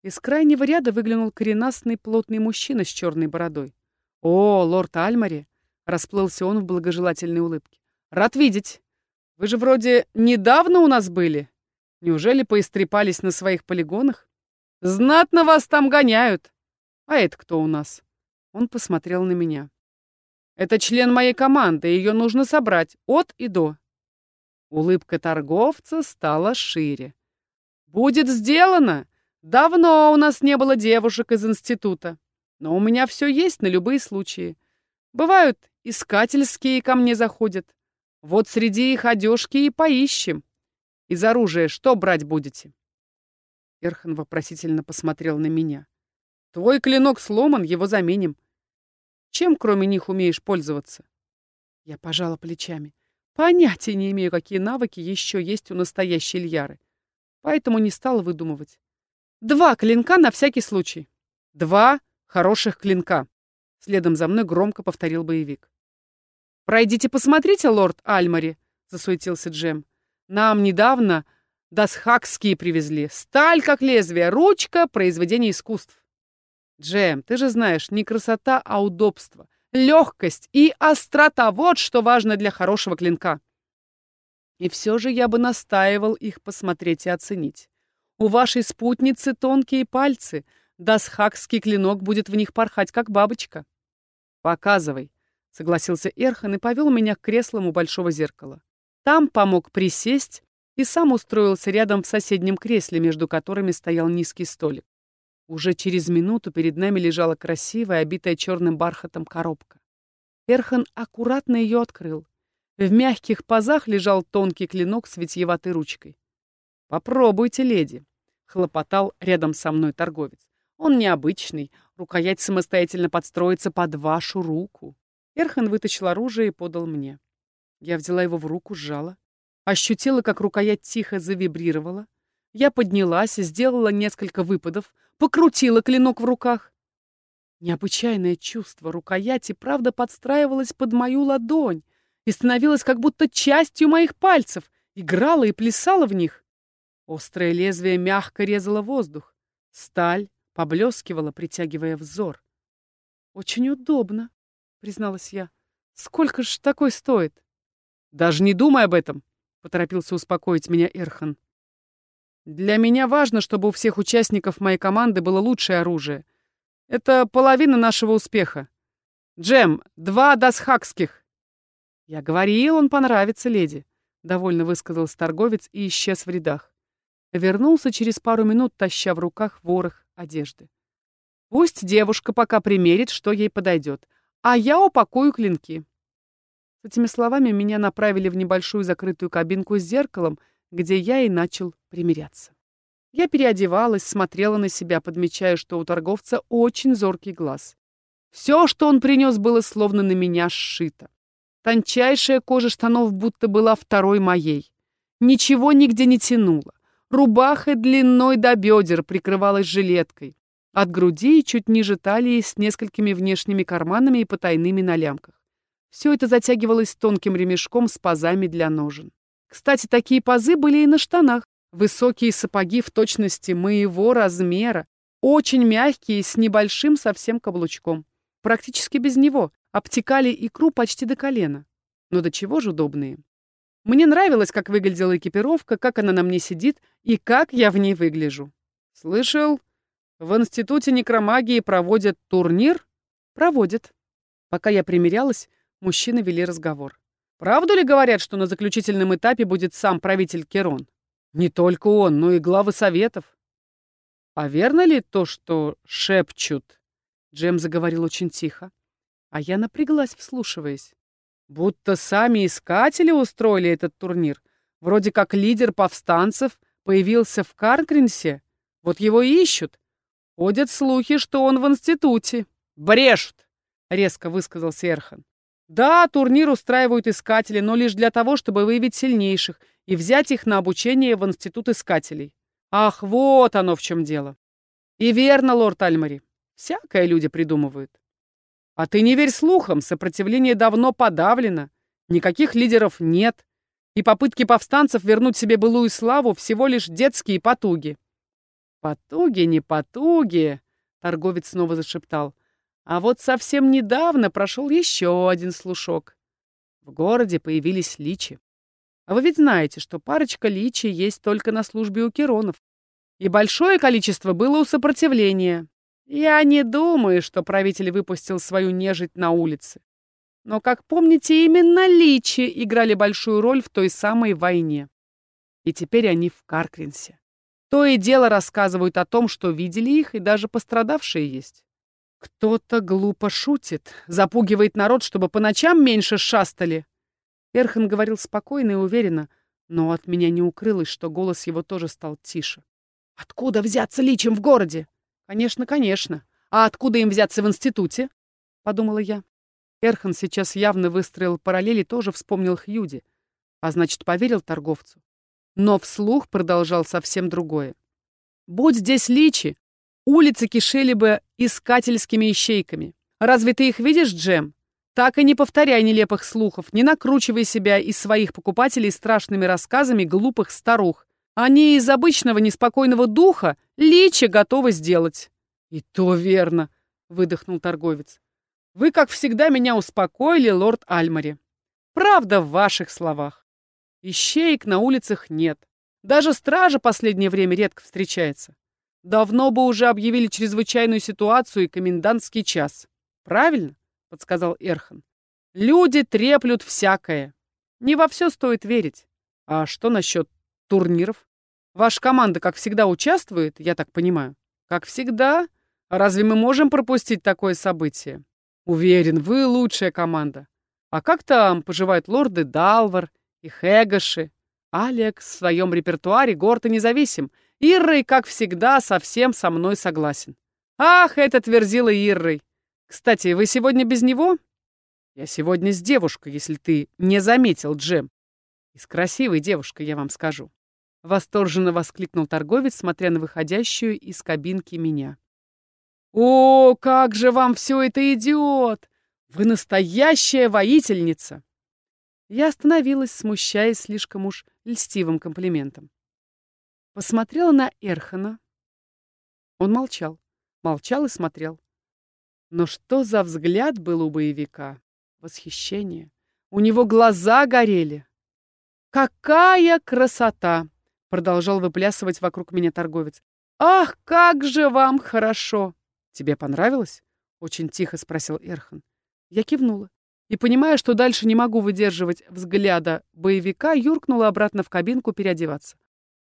Из крайнего ряда выглянул коренастный плотный мужчина с черной бородой. «О, лорд Альмари!» — расплылся он в благожелательной улыбке. «Рад видеть! Вы же вроде недавно у нас были. Неужели поистрепались на своих полигонах? Знатно вас там гоняют. А это кто у нас? Он посмотрел на меня. Это член моей команды, ее нужно собрать от и до. Улыбка торговца стала шире. Будет сделано. Давно у нас не было девушек из института. Но у меня все есть на любые случаи. Бывают, искательские ко мне заходят. Вот среди их одежки и поищем. Из оружия что брать будете?» Эрхан вопросительно посмотрел на меня. «Твой клинок сломан, его заменим. Чем, кроме них, умеешь пользоваться?» Я пожала плечами. Понятия не имею, какие навыки еще есть у настоящей Ильяры. Поэтому не стала выдумывать. Два клинка на всякий случай. Два хороших клинка. Следом за мной громко повторил боевик. «Пройдите посмотрите, лорд Альмари», — засуетился Джем. «Нам недавно дасхакские привезли. Сталь как лезвие, ручка, произведение искусств». «Джем, ты же знаешь, не красота, а удобство, легкость и острота — вот что важно для хорошего клинка». И все же я бы настаивал их посмотреть и оценить. У вашей спутницы тонкие пальцы, дасхакский клинок будет в них порхать, как бабочка. Показывай, согласился Эрхан и повел меня к креслам у большого зеркала. Там помог присесть и сам устроился рядом в соседнем кресле, между которыми стоял низкий столик. Уже через минуту перед нами лежала красивая, обитая черным бархатом коробка. Эрхан аккуратно ее открыл. В мягких пазах лежал тонкий клинок с витьеватой ручкой. «Попробуйте, леди», — хлопотал рядом со мной торговец. «Он необычный, рукоять самостоятельно подстроится под вашу руку». Эрхан вытащил оружие и подал мне. Я взяла его в руку, сжала. Ощутила, как рукоять тихо завибрировала. Я поднялась, сделала несколько выпадов, покрутила клинок в руках. Необычайное чувство рукояти, правда, подстраивалось под мою ладонь и становилось как будто частью моих пальцев, играла и плясала в них. Острое лезвие мягко резало воздух. Сталь поблескивала, притягивая взор. Очень удобно призналась я. «Сколько ж такой стоит?» «Даже не думай об этом», — поторопился успокоить меня Эрхан. «Для меня важно, чтобы у всех участников моей команды было лучшее оружие. Это половина нашего успеха. Джем, два дасхакских!» «Я говорил, он понравится, леди», — довольно высказался торговец и исчез в рядах. Вернулся через пару минут, таща в руках ворох одежды. «Пусть девушка пока примерит, что ей подойдет а я упакую клинки. С этими словами меня направили в небольшую закрытую кабинку с зеркалом, где я и начал примиряться. Я переодевалась, смотрела на себя, подмечая, что у торговца очень зоркий глаз. Все, что он принес, было словно на меня сшито. Тончайшая кожа штанов будто была второй моей. Ничего нигде не тянуло. Рубаха длиной до бедер прикрывалась жилеткой. От груди чуть ниже талии с несколькими внешними карманами и потайными на лямках. Все это затягивалось тонким ремешком с пазами для ножен. Кстати, такие пазы были и на штанах. Высокие сапоги в точности моего размера, очень мягкие, с небольшим совсем каблучком. Практически без него. Обтекали икру почти до колена. Но до чего же удобные. Мне нравилось, как выглядела экипировка, как она на мне сидит и как я в ней выгляжу. Слышал, в Институте некромагии проводят турнир? Проводят. Пока я примерялась, мужчины вели разговор. Правду ли говорят, что на заключительном этапе будет сам правитель Керон? Не только он, но и главы советов. А верно ли то, что шепчут? Джем заговорил очень тихо. А я напряглась, вслушиваясь. Будто сами искатели устроили этот турнир. Вроде как лидер повстанцев появился в Каркринсе. Вот его и ищут. Ходят слухи, что он в институте. Брешут, резко высказался Эрхан. Да, турнир устраивают искатели, но лишь для того, чтобы выявить сильнейших и взять их на обучение в институт искателей. Ах, вот оно в чем дело. И верно, лорд Альмари. Всякое люди придумывают. А ты не верь слухам, сопротивление давно подавлено, никаких лидеров нет, и попытки повстанцев вернуть себе былую славу всего лишь детские потуги. Потуги, не потуги, торговец снова зашептал. А вот совсем недавно прошел еще один слушок. В городе появились личи. А вы ведь знаете, что парочка личи есть только на службе у Керонов. И большое количество было у сопротивления. Я не думаю, что правитель выпустил свою нежить на улице. Но, как помните, именно личи играли большую роль в той самой войне. И теперь они в Каркринсе. То и дело рассказывают о том, что видели их, и даже пострадавшие есть. Кто-то глупо шутит, запугивает народ, чтобы по ночам меньше шастали. Эрхан говорил спокойно и уверенно, но от меня не укрылось, что голос его тоже стал тише. «Откуда взяться личем в городе?» «Конечно, конечно. А откуда им взяться в институте?» — подумала я. Эрхан сейчас явно выстроил параллели, тоже вспомнил Хьюди, а значит, поверил торговцу. Но вслух продолжал совсем другое. «Будь здесь личи, улицы кишели бы искательскими ищейками. Разве ты их видишь, Джем? Так и не повторяй нелепых слухов, не накручивай себя из своих покупателей страшными рассказами глупых старух. Они из обычного неспокойного духа личи готовы сделать. И то верно, выдохнул торговец. Вы, как всегда, меня успокоили, лорд Альмари. Правда в ваших словах. Ищеек на улицах нет. Даже стража последнее время редко встречается. Давно бы уже объявили чрезвычайную ситуацию и комендантский час. Правильно? Подсказал Эрхан. Люди треплют всякое. Не во все стоит верить. А что насчет турниров? Ваша команда, как всегда, участвует, я так понимаю? Как всегда? Разве мы можем пропустить такое событие? Уверен, вы лучшая команда. А как там поживают лорды Далвар и Хэгаши? Алекс в своем репертуаре горд и независим. Иррой, как всегда, совсем со мной согласен. Ах, этот верзила Иррой. Кстати, вы сегодня без него? Я сегодня с девушкой, если ты не заметил, Джем. И с красивой девушкой, я вам скажу. Восторженно воскликнул торговец, смотря на выходящую из кабинки меня. «О, как же вам все это идет! Вы настоящая воительница!» Я остановилась, смущаясь слишком уж льстивым комплиментом. Посмотрела на Эрхана. Он молчал, молчал и смотрел. Но что за взгляд был у боевика? Восхищение. У него глаза горели. «Какая красота!» — продолжал выплясывать вокруг меня торговец. «Ах, как же вам хорошо!» «Тебе понравилось?» — очень тихо спросил Эрхан. Я кивнула. И, понимая, что дальше не могу выдерживать взгляда боевика, юркнула обратно в кабинку переодеваться.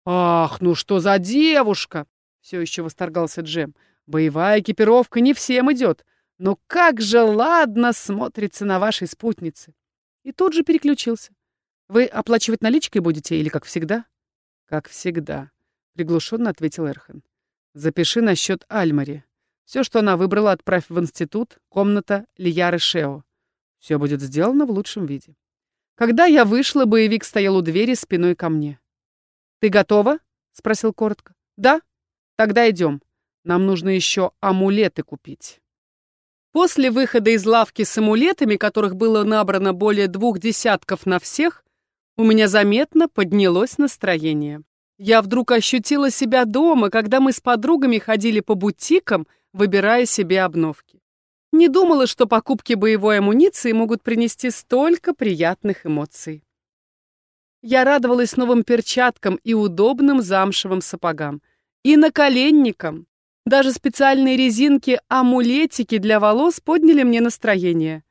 «Ах, ну что за девушка!» — все еще восторгался Джем. «Боевая экипировка не всем идет, но как же ладно смотрится на вашей спутнице!» И тут же переключился. Вы оплачивать наличкой будете или как всегда? Как всегда, приглушенно ответил Эрхан. Запиши на счет Альмари. Все, что она выбрала, отправь в институт, комната Лияры Шео. Все будет сделано в лучшем виде. Когда я вышла, боевик стоял у двери спиной ко мне. «Ты готова?» — спросил коротко. «Да? Тогда идем. Нам нужно еще амулеты купить». После выхода из лавки с амулетами, которых было набрано более двух десятков на всех, у меня заметно поднялось настроение. Я вдруг ощутила себя дома, когда мы с подругами ходили по бутикам, выбирая себе обновки. Не думала, что покупки боевой амуниции могут принести столько приятных эмоций. Я радовалась новым перчаткам и удобным замшевым сапогам. И наколенникам. Даже специальные резинки-амулетики для волос подняли мне настроение.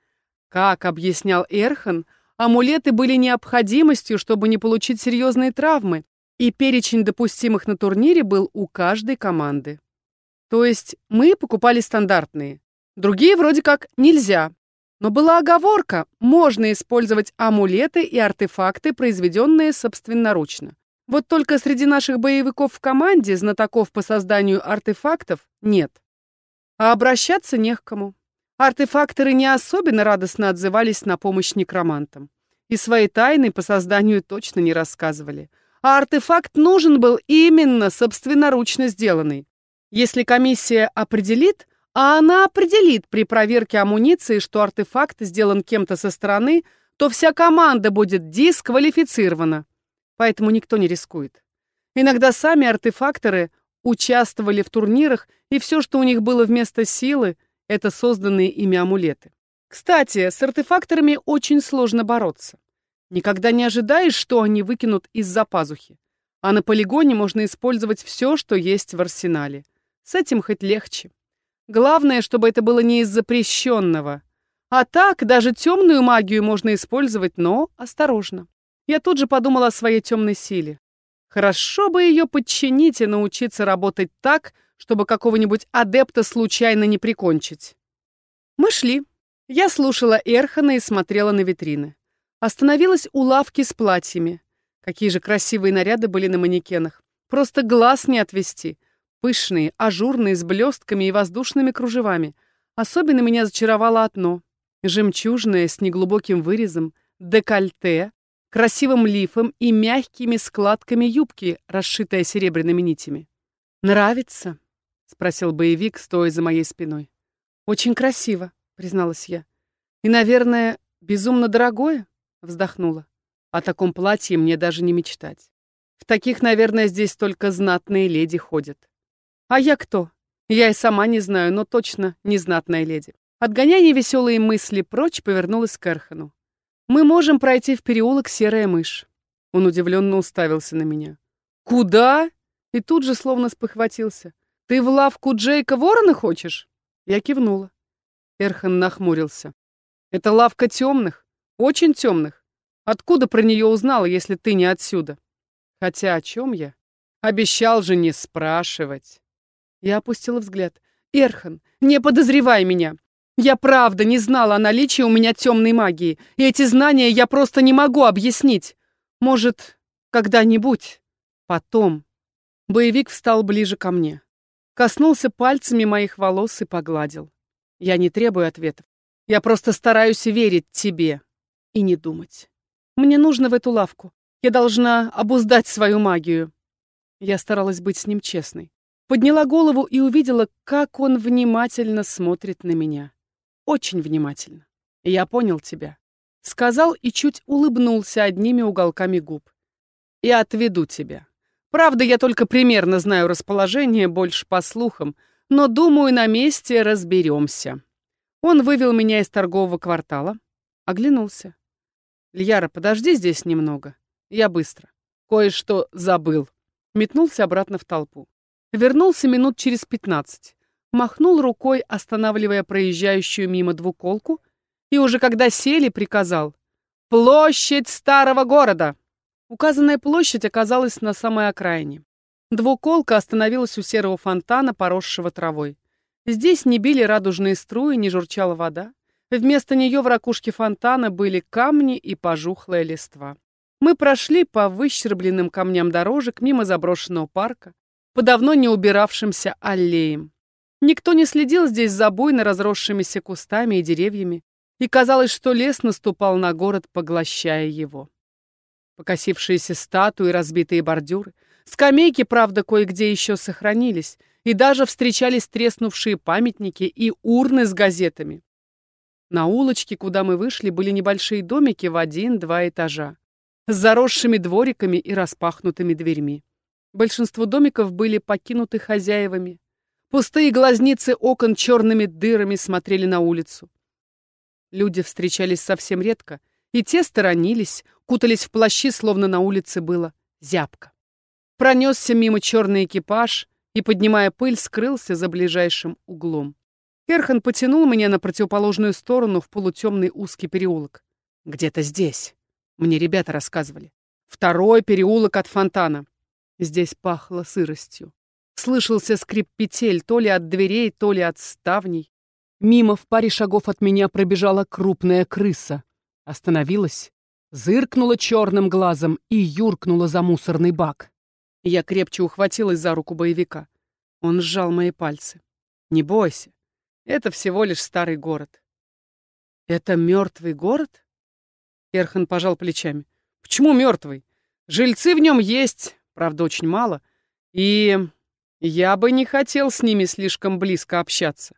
Как объяснял Эрхан, амулеты были необходимостью, чтобы не получить серьезные травмы, и перечень допустимых на турнире был у каждой команды. То есть мы покупали стандартные. Другие вроде как нельзя. Но была оговорка, можно использовать амулеты и артефакты, произведенные собственноручно. Вот только среди наших боевиков в команде знатоков по созданию артефактов нет. А обращаться не к кому. Артефакторы не особенно радостно отзывались на помощь некромантам. И свои тайны по созданию точно не рассказывали. А артефакт нужен был именно собственноручно сделанный. Если комиссия определит, а она определит при проверке амуниции, что артефакт сделан кем-то со стороны, то вся команда будет дисквалифицирована. Поэтому никто не рискует. Иногда сами артефакторы участвовали в турнирах, и все, что у них было вместо силы, это созданные ими амулеты. Кстати, с артефакторами очень сложно бороться. Никогда не ожидаешь, что они выкинут из-за пазухи. А на полигоне можно использовать все, что есть в арсенале. С этим хоть легче. Главное, чтобы это было не из запрещенного. А так, даже темную магию можно использовать, но осторожно. Я тут же подумала о своей темной силе. Хорошо бы ее подчинить и научиться работать так, чтобы какого-нибудь адепта случайно не прикончить. Мы шли. Я слушала Эрхана и смотрела на витрины. Остановилась у лавки с платьями. Какие же красивые наряды были на манекенах. Просто глаз не отвести. Пышные, ажурные, с блестками и воздушными кружевами. Особенно меня зачаровало одно. Жемчужное, с неглубоким вырезом, декольте, красивым лифом и мягкими складками юбки, расшитая серебряными нитями. «Нравится?» — спросил боевик, стоя за моей спиной. «Очень красиво», — призналась я. «И, наверное, безумно дорогое?» — вздохнула. «О таком платье мне даже не мечтать. В таких, наверное, здесь только знатные леди ходят». А я кто? Я и сама не знаю, но точно не знатная леди. Отгоняя невеселые мысли прочь, повернулась к Эрхану. «Мы можем пройти в переулок Серая мышь». Он удивленно уставился на меня. «Куда?» И тут же словно спохватился. «Ты в лавку Джейка Ворона хочешь?» Я кивнула. Эрхан нахмурился. «Это лавка темных, очень темных. Откуда про нее узнала, если ты не отсюда?» Хотя о чем я? Обещал же не спрашивать. Я опустила взгляд. «Эрхан, не подозревай меня. Я правда не знала о наличии у меня темной магии, и эти знания я просто не могу объяснить. Может, когда-нибудь. Потом». Боевик встал ближе ко мне. Коснулся пальцами моих волос и погладил. Я не требую ответов. Я просто стараюсь верить тебе и не думать. Мне нужно в эту лавку. Я должна обуздать свою магию. Я старалась быть с ним честной. Подняла голову и увидела, как он внимательно смотрит на меня. Очень внимательно. Я понял тебя. Сказал и чуть улыбнулся одними уголками губ. И отведу тебя. Правда, я только примерно знаю расположение, больше по слухам, но, думаю, на месте разберемся. Он вывел меня из торгового квартала, оглянулся. «Льяра, подожди здесь немного. Я быстро. Кое-что забыл». Метнулся обратно в толпу. Вернулся минут через пятнадцать. Махнул рукой, останавливая проезжающую мимо двуколку, и уже когда сели, приказал «Площадь старого города!». Указанная площадь оказалась на самой окраине. Двуколка остановилась у серого фонтана, поросшего травой. Здесь не били радужные струи, не журчала вода. Вместо нее в ракушке фонтана были камни и пожухлая листва. Мы прошли по выщербленным камням дорожек мимо заброшенного парка, по давно не убиравшимся аллеям. Никто не следил здесь за буйно разросшимися кустами и деревьями, и казалось, что лес наступал на город, поглощая его. Покосившиеся статуи, разбитые бордюры, скамейки, правда, кое-где еще сохранились, и даже встречались треснувшие памятники и урны с газетами. На улочке, куда мы вышли, были небольшие домики в один-два этажа, с заросшими двориками и распахнутыми дверьми. Большинство домиков были покинуты хозяевами. Пустые глазницы окон черными дырами смотрели на улицу. Люди встречались совсем редко, и те сторонились, кутались в плащи, словно на улице было зябко. Пронесся мимо черный экипаж и, поднимая пыль, скрылся за ближайшим углом. Эрхан потянул меня на противоположную сторону в полутемный узкий переулок. Где-то здесь. Мне ребята рассказывали. Второй переулок от фонтана. Здесь пахло сыростью. Слышался скрип петель то ли от дверей, то ли от ставней. Мимо в паре шагов от меня пробежала крупная крыса. Остановилась, зыркнула черным глазом и юркнула за мусорный бак. Я крепче ухватилась за руку боевика. Он сжал мои пальцы. «Не бойся. Это всего лишь старый город». «Это мертвый город?» Эрхан пожал плечами. «Почему мертвый? Жильцы в нем есть, правда, очень мало. И я бы не хотел с ними слишком близко общаться.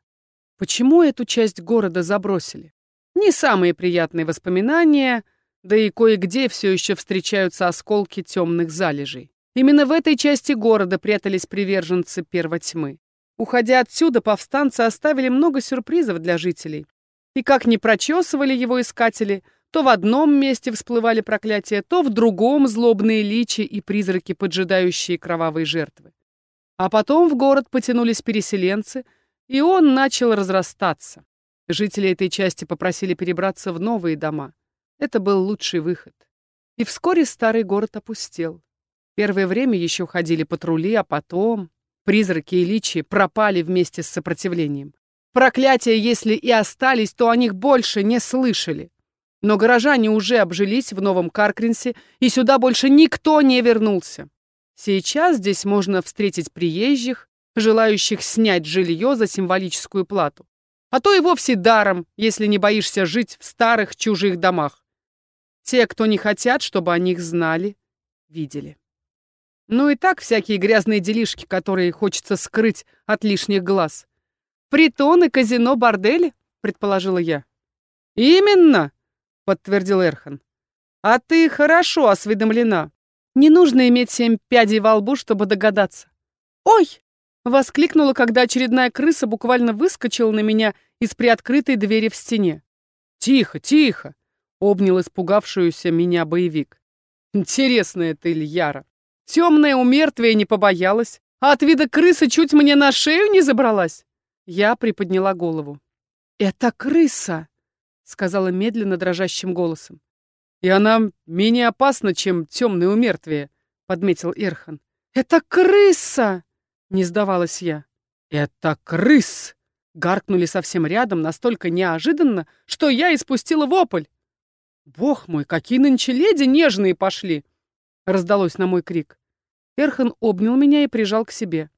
Почему эту часть города забросили? Не самые приятные воспоминания, да и кое-где все еще встречаются осколки темных залежей. Именно в этой части города прятались приверженцы первотьмы. Уходя отсюда, повстанцы оставили много сюрпризов для жителей. И как ни прочесывали его искатели, то в одном месте всплывали проклятия, то в другом злобные личи и призраки, поджидающие кровавые жертвы. А потом в город потянулись переселенцы, и он начал разрастаться. Жители этой части попросили перебраться в новые дома. Это был лучший выход. И вскоре старый город опустел. Первое время еще ходили патрули, а потом призраки и личи пропали вместе с сопротивлением. Проклятия, если и остались, то о них больше не слышали. Но горожане уже обжились в Новом Каркринсе, и сюда больше никто не вернулся. Сейчас здесь можно встретить приезжих, желающих снять жилье за символическую плату. А то и вовсе даром, если не боишься жить в старых чужих домах. Те, кто не хотят, чтобы о них знали, видели. Ну и так всякие грязные делишки, которые хочется скрыть от лишних глаз. Притоны, казино, бордели, предположила я. Именно, подтвердил Эрхан. А ты хорошо осведомлена. Не нужно иметь семь пядей во лбу, чтобы догадаться. «Ой!» — воскликнула, когда очередная крыса буквально выскочила на меня из приоткрытой двери в стене. «Тихо, тихо!» — обнял испугавшуюся меня боевик. «Интересная ты, Ильяра. Темная у мертвия не побоялась, а от вида крысы чуть мне на шею не забралась». Я приподняла голову. «Это крыса!» — сказала медленно дрожащим голосом. «И она менее опасна, чем темное умертвие», — подметил Эрхан. «Это крыса!» — не сдавалась я. «Это крыс!» — гаркнули совсем рядом настолько неожиданно, что я испустила вопль. «Бог мой, какие нынче леди нежные пошли!» — раздалось на мой крик. Эрхан обнял меня и прижал к себе.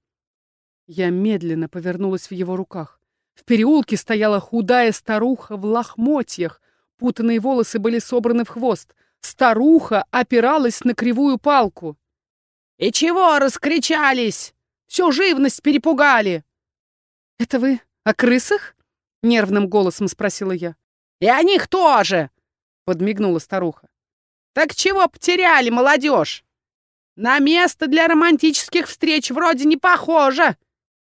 Я медленно повернулась в его руках. В переулке стояла худая старуха в лохмотьях, Путанные волосы были собраны в хвост. Старуха опиралась на кривую палку. «И чего раскричались? Всю живность перепугали!» «Это вы о крысах?» — нервным голосом спросила я. «И о них тоже!» — подмигнула старуха. «Так чего потеряли, молодежь? На место для романтических встреч вроде не похоже.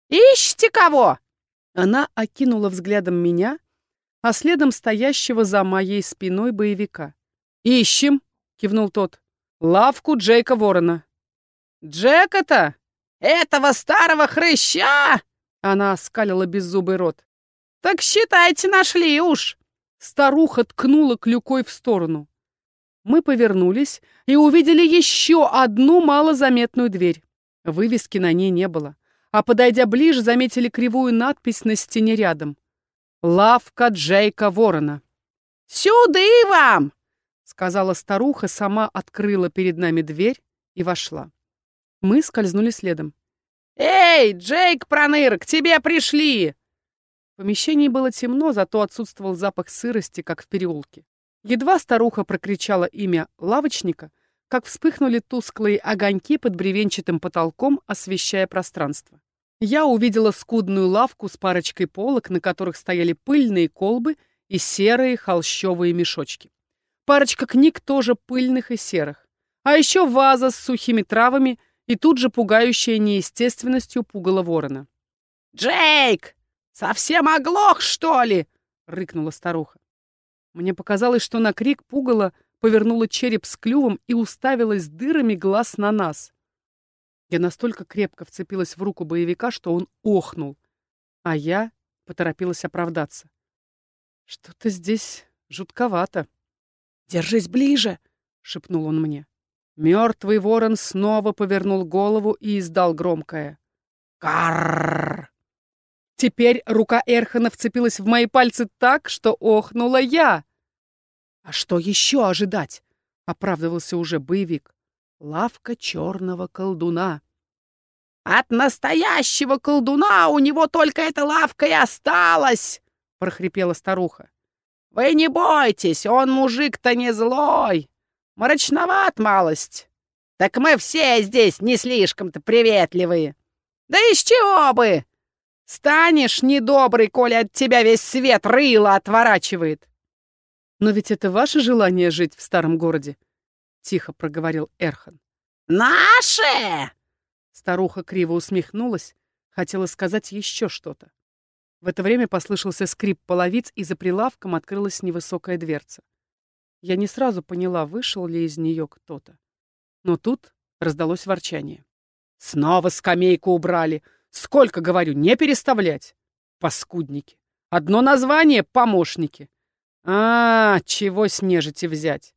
Ищите кого?» Она окинула взглядом меня, а следом стоящего за моей спиной боевика. «Ищем!» — кивнул тот. «Лавку Джейка Ворона». «Джека-то? Этого старого хрыща!» Она оскалила беззубый рот. «Так считайте, нашли уж!» Старуха ткнула клюкой в сторону. Мы повернулись и увидели еще одну малозаметную дверь. Вывески на ней не было, а, подойдя ближе, заметили кривую надпись на стене рядом. Лавка Джейка Ворона. «Сюды вам!» — сказала старуха, сама открыла перед нами дверь и вошла. Мы скользнули следом. «Эй, Джейк Проныр, к тебе пришли!» В помещении было темно, зато отсутствовал запах сырости, как в переулке. Едва старуха прокричала имя лавочника, как вспыхнули тусклые огоньки под бревенчатым потолком, освещая пространство я увидела скудную лавку с парочкой полок, на которых стояли пыльные колбы и серые холщовые мешочки. Парочка книг тоже пыльных и серых. А еще ваза с сухими травами и тут же пугающая неестественностью пугала ворона. «Джейк! Совсем оглох, что ли?» — рыкнула старуха. Мне показалось, что на крик пугала повернула череп с клювом и уставилась дырами глаз на нас. Я настолько крепко вцепилась в руку боевика, что он охнул, а я поторопилась оправдаться. Что-то здесь жутковато. «Держись ближе!» — шепнул он мне. Мертвый ворон снова повернул голову и издал громкое «Карррр!». Теперь рука Эрхана вцепилась в мои пальцы так, что охнула я. «А что еще ожидать?» — оправдывался уже боевик. «Лавка черного колдуна». «От настоящего колдуна у него только эта лавка и осталась!» — прохрипела старуха. «Вы не бойтесь, он мужик-то не злой, мрачноват малость. Так мы все здесь не слишком-то приветливые. Да из чего бы? Станешь недобрый, коли от тебя весь свет рыло отворачивает. «Но ведь это ваше желание жить в старом городе?» — тихо проговорил Эрхан. «Наше!» Старуха криво усмехнулась, хотела сказать еще что-то. В это время послышался скрип половиц, и за прилавком открылась невысокая дверца. Я не сразу поняла, вышел ли из нее кто-то. Но тут раздалось ворчание. «Снова скамейку убрали! Сколько, говорю, не переставлять! Паскудники! Одно название — помощники! А, чего с нежити взять?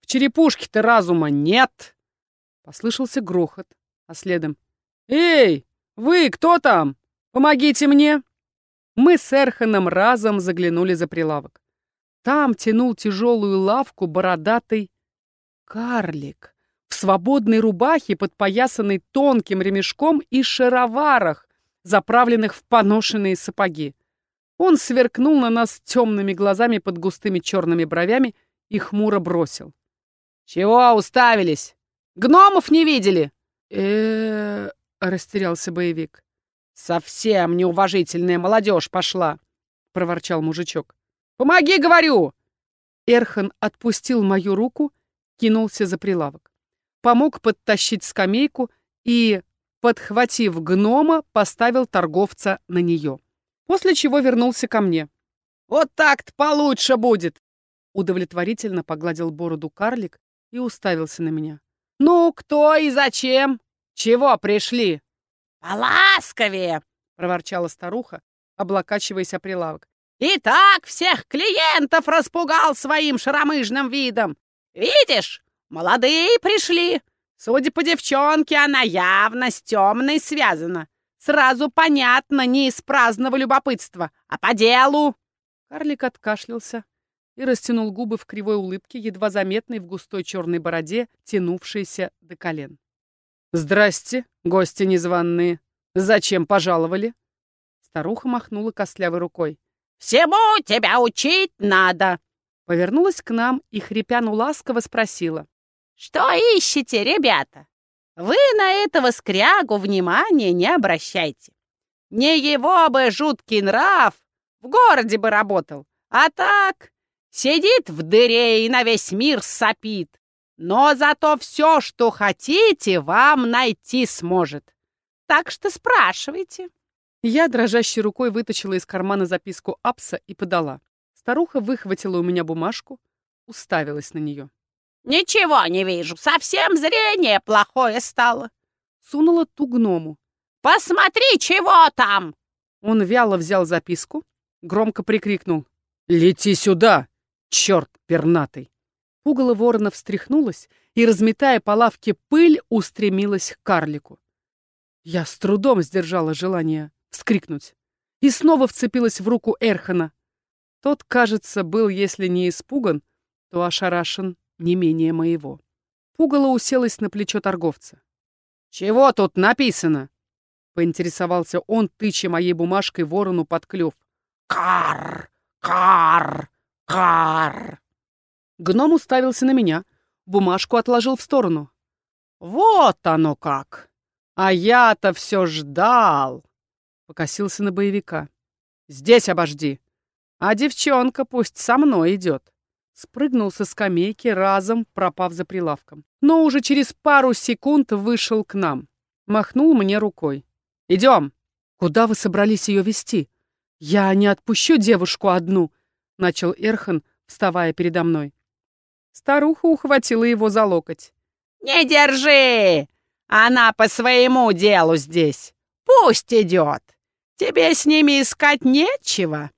В черепушке-то разума нет. Послышался грохот, а следом. Эй, вы кто там? Помогите мне. Мы с Эрханом разом заглянули за прилавок. Там тянул тяжелую лавку бородатый карлик в свободной рубахе, подпоясанной тонким ремешком и шароварах, заправленных в поношенные сапоги. Он сверкнул на нас темными глазами под густыми черными бровями и хмуро бросил. «Чего уставились? Гномов не видели?» э растерялся боевик. «Совсем неуважительная молодежь пошла!» — проворчал мужичок. «Помоги, говорю!» Эрхан отпустил мою руку, кинулся за прилавок. Помог подтащить скамейку и, подхватив гнома, поставил торговца на нее после чего вернулся ко мне. «Вот так-то получше будет!» Удовлетворительно погладил бороду карлик и уставился на меня. «Ну, кто и зачем? Чего пришли?» «Поласковее!» — проворчала старуха, облокачиваясь о прилавок. «И так всех клиентов распугал своим шаромыжным видом. Видишь, молодые пришли. Судя по девчонке, она явно с темной связана. Сразу понятно, не из праздного любопытства, а по делу!» Карлик откашлялся и растянул губы в кривой улыбке, едва заметной в густой черной бороде, тянувшейся до колен. «Здрасте, гости незваные! Зачем пожаловали?» Старуха махнула костлявой рукой. «Всему тебя учить надо!» Повернулась к нам и, хрипя ну ласково, спросила. «Что ищете, ребята?» Вы на этого скрягу внимания не обращайте. Не его бы жуткий нрав в городе бы работал, а так сидит в дыре и на весь мир сопит. Но зато все, что хотите, вам найти сможет. Так что спрашивайте. Я дрожащей рукой вытащила из кармана записку Апса и подала. Старуха выхватила у меня бумажку, уставилась на нее. «Ничего не вижу, совсем зрение плохое стало!» Сунула ту гному. «Посмотри, чего там!» Он вяло взял записку, громко прикрикнул. «Лети сюда, черт пернатый!» Пугало ворона встряхнулась и, разметая по лавке пыль, устремилась к карлику. Я с трудом сдержала желание вскрикнуть и снова вцепилась в руку Эрхана. Тот, кажется, был, если не испуган, то ошарашен не менее моего. Пугало уселась на плечо торговца. «Чего тут написано?» — поинтересовался он, тыча моей бумажкой ворону под клюв. «Кар! Кар! Кар!» Гном уставился на меня, бумажку отложил в сторону. «Вот оно как! А я-то все ждал!» Покосился на боевика. «Здесь обожди, а девчонка пусть со мной идет. Спрыгнул со скамейки, разом пропав за прилавком. Но уже через пару секунд вышел к нам. Махнул мне рукой. «Идем!» «Куда вы собрались ее вести?» «Я не отпущу девушку одну», — начал Эрхан, вставая передо мной. Старуха ухватила его за локоть. «Не держи! Она по своему делу здесь. Пусть идет. Тебе с ними искать нечего».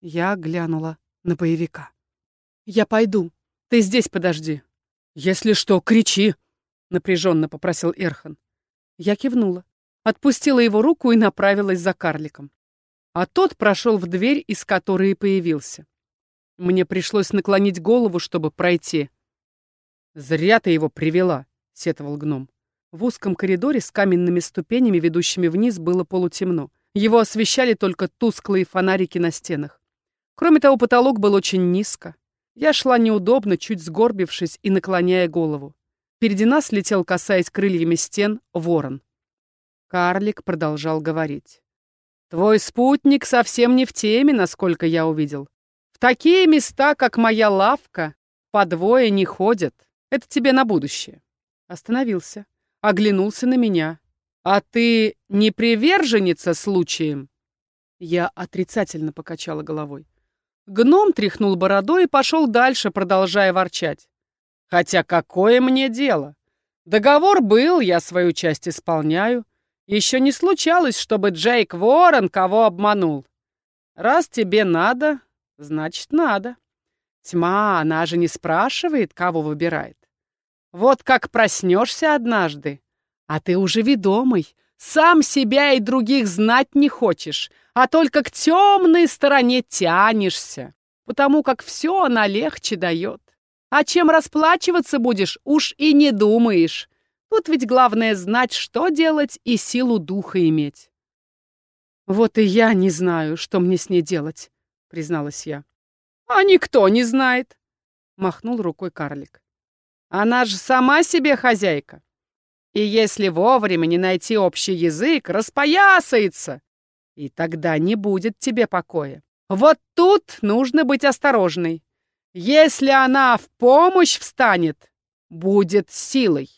Я глянула на боевика. «Я пойду. Ты здесь подожди». «Если что, кричи!» — напряженно попросил Эрхан. Я кивнула, отпустила его руку и направилась за карликом. А тот прошел в дверь, из которой и появился. Мне пришлось наклонить голову, чтобы пройти. «Зря ты его привела», — сетовал гном. В узком коридоре с каменными ступенями, ведущими вниз, было полутемно. Его освещали только тусклые фонарики на стенах. Кроме того, потолок был очень низко. Я шла неудобно, чуть сгорбившись и наклоняя голову. Впереди нас летел, касаясь крыльями стен, ворон. Карлик продолжал говорить. «Твой спутник совсем не в теме, насколько я увидел. В такие места, как моя лавка, по двое не ходят. Это тебе на будущее». Остановился, оглянулся на меня. «А ты не приверженница случаем?» Я отрицательно покачала головой. Гном тряхнул бородой и пошел дальше, продолжая ворчать. «Хотя какое мне дело? Договор был, я свою часть исполняю. Еще не случалось, чтобы Джейк Ворон кого обманул. Раз тебе надо, значит надо. Тьма, она же не спрашивает, кого выбирает. Вот как проснешься однажды, а ты уже ведомый, сам себя и других знать не хочешь, а только к темной стороне тянешься, потому как все она легче дает. А чем расплачиваться будешь, уж и не думаешь. Тут ведь главное знать, что делать и силу духа иметь. «Вот и я не знаю, что мне с ней делать», — призналась я. «А никто не знает», — махнул рукой карлик. «Она же сама себе хозяйка. И если вовремя не найти общий язык, распоясается. И тогда не будет тебе покоя. Вот тут нужно быть осторожной. Если она в помощь встанет, будет силой.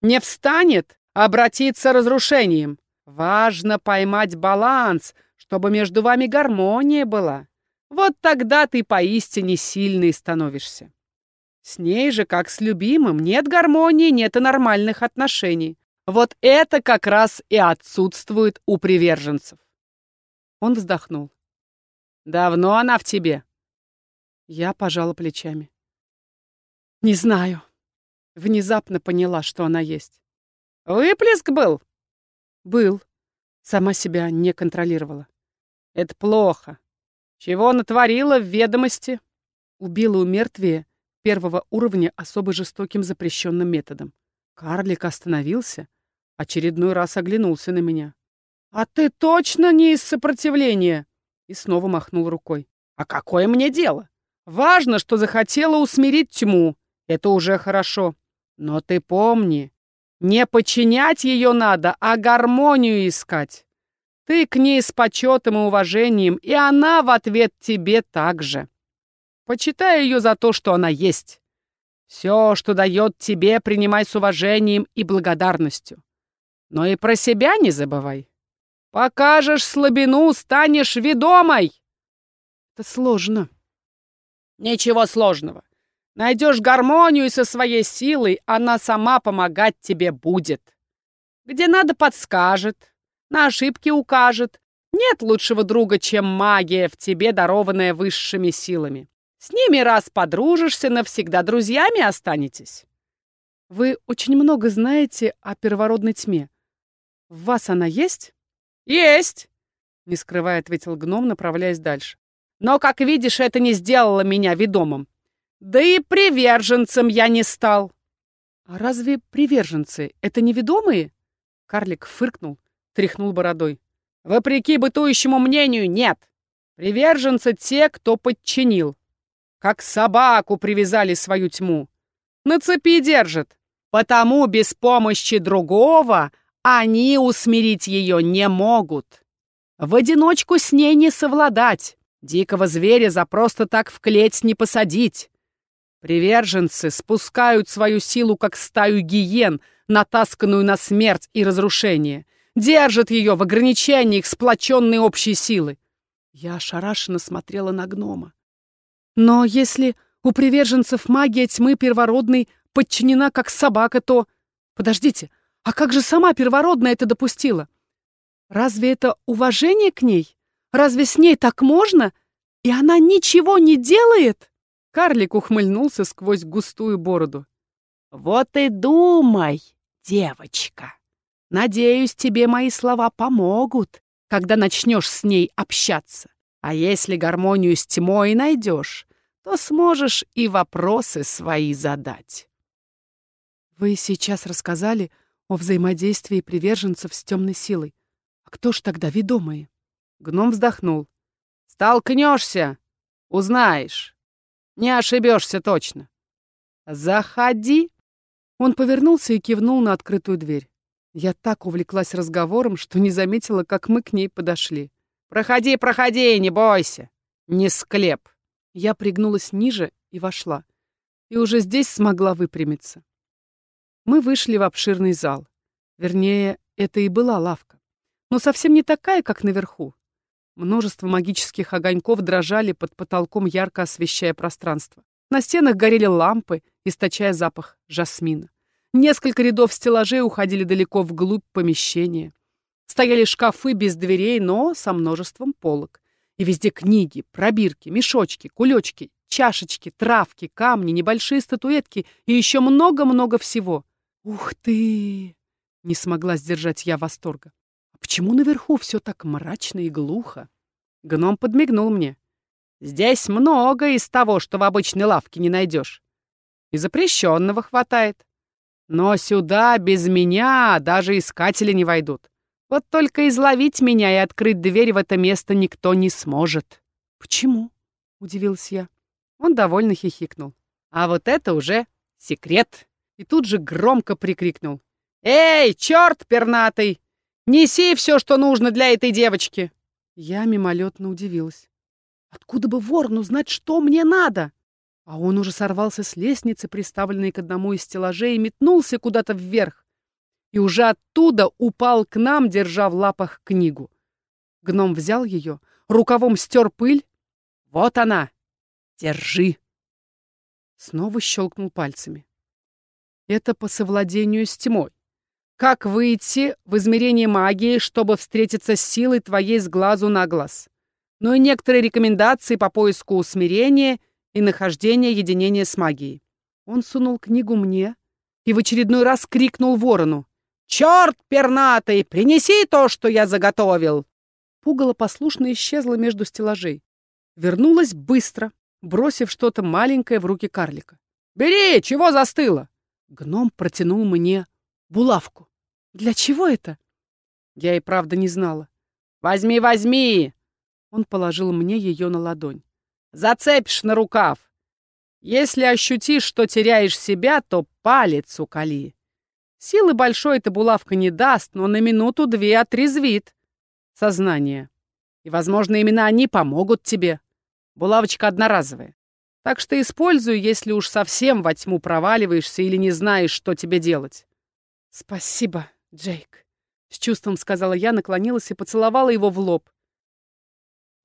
Не встанет, обратится разрушением. Важно поймать баланс, чтобы между вами гармония была. Вот тогда ты поистине сильный становишься. С ней же, как с любимым, нет гармонии, нет и нормальных отношений. Вот это как раз и отсутствует у приверженцев. Он вздохнул. «Давно она в тебе?» Я пожала плечами. «Не знаю». Внезапно поняла, что она есть. «Выплеск был?» «Был». Сама себя не контролировала. «Это плохо. Чего натворила в ведомости?» Убила у мертвия первого уровня особо жестоким запрещенным методом. Карлик остановился, очередной раз оглянулся на меня. «А ты точно не из сопротивления?» И снова махнул рукой. «А какое мне дело? Важно, что захотела усмирить тьму. Это уже хорошо. Но ты помни, не подчинять ее надо, а гармонию искать. Ты к ней с почетом и уважением, и она в ответ тебе так же. Почитай ее за то, что она есть. Все, что дает тебе, принимай с уважением и благодарностью. Но и про себя не забывай. Покажешь слабину, станешь ведомой. Это сложно. Ничего сложного. Найдешь гармонию и со своей силой, она сама помогать тебе будет. Где надо, подскажет, на ошибки укажет. Нет лучшего друга, чем магия в тебе, дарованная высшими силами. С ними раз подружишься, навсегда друзьями останетесь. Вы очень много знаете о первородной тьме. В вас она есть? «Есть!» — не скрывая, ответил гном, направляясь дальше. «Но, как видишь, это не сделало меня ведомым. Да и приверженцем я не стал». «А разве приверженцы — это неведомые?» Карлик фыркнул, тряхнул бородой. «Вопреки бытующему мнению, нет. Приверженцы те, кто подчинил. Как собаку привязали свою тьму. На цепи держат. Потому без помощи другого они усмирить ее не могут. В одиночку с ней не совладать. Дикого зверя за просто так в клеть не посадить. Приверженцы спускают свою силу, как стаю гиен, натасканную на смерть и разрушение. Держат ее в ограничении их сплоченной общей силы. Я ошарашенно смотрела на гнома. Но если у приверженцев магия тьмы первородной подчинена как собака, то... Подождите, а как же сама первородная это допустила? Разве это уважение к ней? Разве с ней так можно? И она ничего не делает? Карлик ухмыльнулся сквозь густую бороду. Вот и думай, девочка. Надеюсь, тебе мои слова помогут, когда начнешь с ней общаться. А если гармонию с тьмой найдешь, то сможешь и вопросы свои задать. Вы сейчас рассказали о взаимодействии приверженцев с темной силой. А кто ж тогда ведомые? Гном вздохнул. Столкнешься, узнаешь. Не ошибешься точно. Заходи. Он повернулся и кивнул на открытую дверь. Я так увлеклась разговором, что не заметила, как мы к ней подошли. «Проходи, проходи, не бойся! Не склеп!» Я пригнулась ниже и вошла. И уже здесь смогла выпрямиться. Мы вышли в обширный зал. Вернее, это и была лавка. Но совсем не такая, как наверху. Множество магических огоньков дрожали под потолком, ярко освещая пространство. На стенах горели лампы, источая запах жасмина. Несколько рядов стеллажей уходили далеко вглубь помещения. Стояли шкафы без дверей, но со множеством полок. И везде книги, пробирки, мешочки, кулечки, чашечки, травки, камни, небольшие статуэтки и еще много-много всего. «Ух ты!» — не смогла сдержать я восторга. «А почему наверху все так мрачно и глухо?» Гном подмигнул мне. «Здесь много из того, что в обычной лавке не найдешь. И запрещенного хватает. Но сюда без меня даже искатели не войдут. Вот только изловить меня и открыть дверь в это место никто не сможет. Почему? Удивился я. Он довольно хихикнул. А вот это уже секрет. И тут же громко прикрикнул. «Эй, черт пернатый! Неси все, что нужно для этой девочки!» Я мимолетно удивилась. Откуда бы ворону знать, что мне надо? А он уже сорвался с лестницы, приставленной к одному из стеллажей, и метнулся куда-то вверх. И уже оттуда упал к нам, держа в лапах книгу. Гном взял ее, рукавом стер пыль. «Вот она! Держи!» Снова щелкнул пальцами. Это по совладению с тьмой. Как выйти в измерение магии, чтобы встретиться с силой твоей с глазу на глаз? Ну и некоторые рекомендации по поиску усмирения и нахождение единения с магией. Он сунул книгу мне и в очередной раз крикнул ворону. «Черт пернатый, принеси то, что я заготовил!» Пугало послушно исчезла между стеллажей. Вернулась быстро, бросив что-то маленькое в руки карлика. «Бери, чего застыло?» Гном протянул мне булавку. «Для чего это?» Я и правда не знала. «Возьми, возьми!» Он положил мне ее на ладонь. Зацепишь на рукав. Если ощутишь, что теряешь себя, то палец уколи. Силы большой эта булавка не даст, но на минуту-две отрезвит сознание. И, возможно, именно они помогут тебе. Булавочка одноразовая. Так что используй, если уж совсем во тьму проваливаешься или не знаешь, что тебе делать. Спасибо, Джейк. С чувством сказала я, наклонилась и поцеловала его в лоб.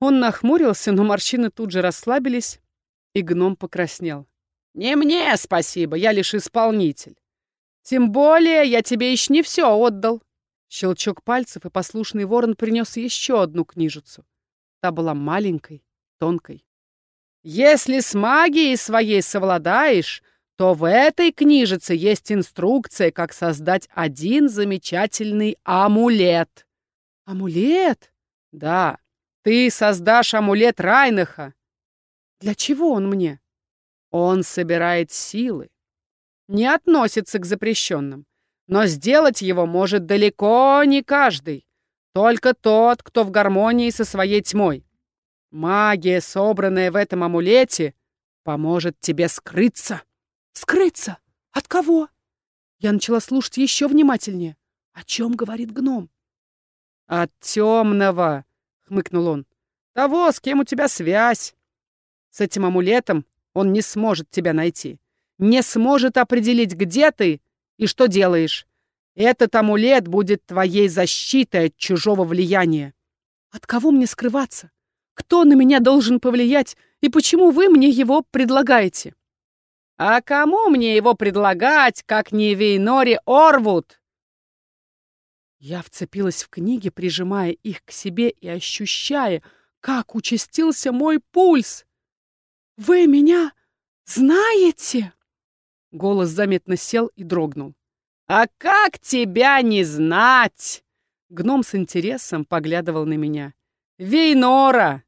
Он нахмурился, но морщины тут же расслабились, и гном покраснел. «Не мне спасибо, я лишь исполнитель. Тем более я тебе еще не все отдал». Щелчок пальцев, и послушный ворон принес еще одну книжицу. Та была маленькой, тонкой. «Если с магией своей совладаешь, то в этой книжице есть инструкция, как создать один замечательный амулет». «Амулет?» «Да, ты создашь амулет Райнаха. Для чего он мне? Он собирает силы. Не относится к запрещенным. Но сделать его может далеко не каждый. Только тот, кто в гармонии со своей тьмой. Магия, собранная в этом амулете, поможет тебе скрыться. Скрыться? От кого? Я начала слушать еще внимательнее. О чем говорит гном? От темного, — хмыкнул он. «Того, с кем у тебя связь. С этим амулетом Он не сможет тебя найти. Не сможет определить, где ты и что делаешь. Этот амулет будет твоей защитой от чужого влияния. От кого мне скрываться? Кто на меня должен повлиять и почему вы мне его предлагаете? А кому мне его предлагать, как не Вейнори Орвуд? Я вцепилась в книги, прижимая их к себе и ощущая, как участился мой пульс. «Вы меня знаете?» Голос заметно сел и дрогнул. «А как тебя не знать?» Гном с интересом поглядывал на меня. «Вейнора,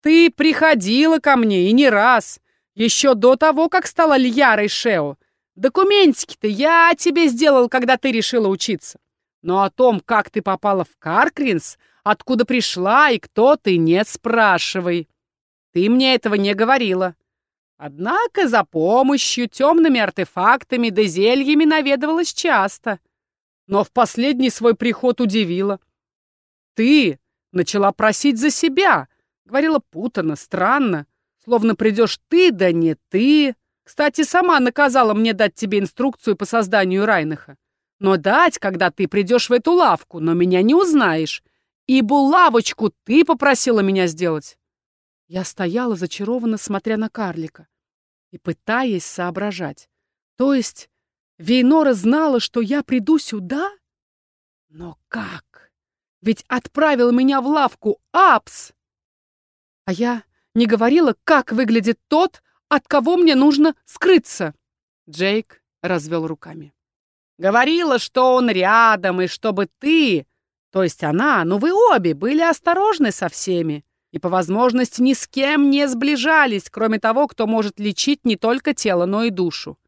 ты приходила ко мне и не раз, еще до того, как стала Льярой Шео. Документики-то я тебе сделал, когда ты решила учиться. Но о том, как ты попала в Каркринс, откуда пришла и кто ты, не спрашивай. Ты мне этого не говорила. Однако за помощью темными артефактами да зельями наведывалась часто. Но в последний свой приход удивила. Ты начала просить за себя. Говорила путано, странно. Словно придешь ты, да не ты. Кстати, сама наказала мне дать тебе инструкцию по созданию Райнаха. Но дать, когда ты придешь в эту лавку, но меня не узнаешь. И булавочку ты попросила меня сделать. Я стояла зачарованно, смотря на карлика и пытаясь соображать. То есть Вейнора знала, что я приду сюда? Но как? Ведь отправил меня в лавку Апс! А я не говорила, как выглядит тот, от кого мне нужно скрыться. Джейк развел руками. Говорила, что он рядом, и чтобы ты, то есть она, ну вы обе, были осторожны со всеми и по возможности ни с кем не сближались, кроме того, кто может лечить не только тело, но и душу.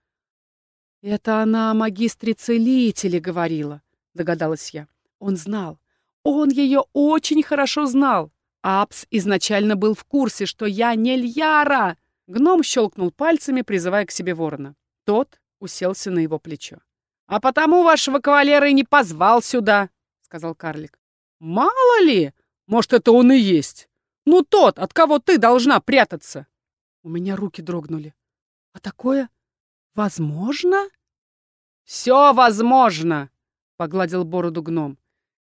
«Это она о магистре-целителе говорила», — догадалась я. Он знал. Он ее очень хорошо знал. Апс изначально был в курсе, что я не Льяра. Гном щелкнул пальцами, призывая к себе ворона. Тот уселся на его плечо. «А потому вашего кавалера и не позвал сюда», — сказал карлик. «Мало ли, может, это он и есть». Ну тот, от кого ты должна прятаться. У меня руки дрогнули. А такое возможно? Все возможно, погладил бороду гном.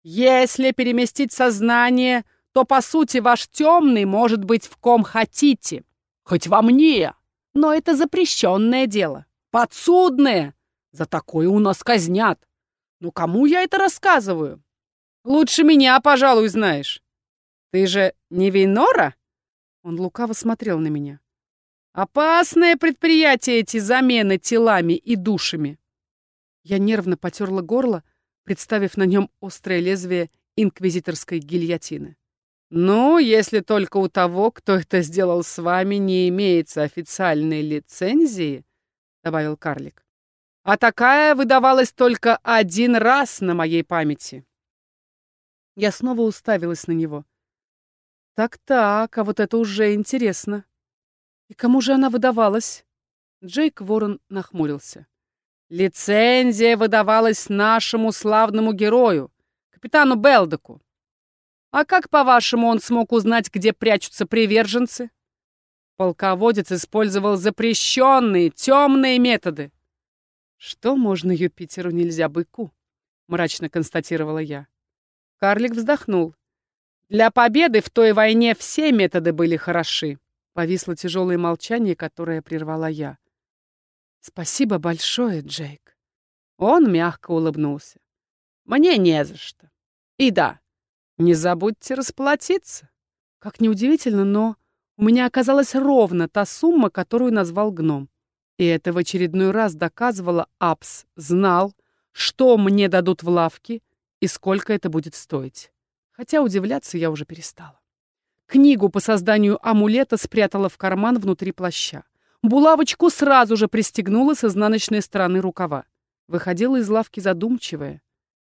Если переместить сознание, то, по сути, ваш темный может быть в ком хотите. Хоть во мне. Но это запрещенное дело. Подсудное. За такое у нас казнят. Ну, кому я это рассказываю? Лучше меня, пожалуй, знаешь. Ты же не Вейнора?» Он лукаво смотрел на меня. «Опасное предприятие эти замены телами и душами!» Я нервно потерла горло, представив на нем острое лезвие инквизиторской гильотины. «Ну, если только у того, кто это сделал с вами, не имеется официальной лицензии», — добавил карлик. «А такая выдавалась только один раз на моей памяти». Я снова уставилась на него. Так-так, а вот это уже интересно. И кому же она выдавалась? Джейк Ворон нахмурился. Лицензия выдавалась нашему славному герою, капитану Белдеку. А как, по-вашему, он смог узнать, где прячутся приверженцы? Полководец использовал запрещенные, темные методы. Что можно Юпитеру, нельзя быку, мрачно констатировала я. Карлик вздохнул. Для победы в той войне все методы были хороши. Повисло тяжелое молчание, которое прервала я. Спасибо большое, Джейк. Он мягко улыбнулся. Мне не за что. И да, не забудьте расплатиться. Как неудивительно, но у меня оказалась ровно та сумма, которую назвал гном. И это в очередной раз доказывало, Апс знал, что мне дадут в лавке и сколько это будет стоить хотя удивляться я уже перестала. Книгу по созданию амулета спрятала в карман внутри плаща. Булавочку сразу же пристегнула с изнаночной стороны рукава. Выходила из лавки задумчивая,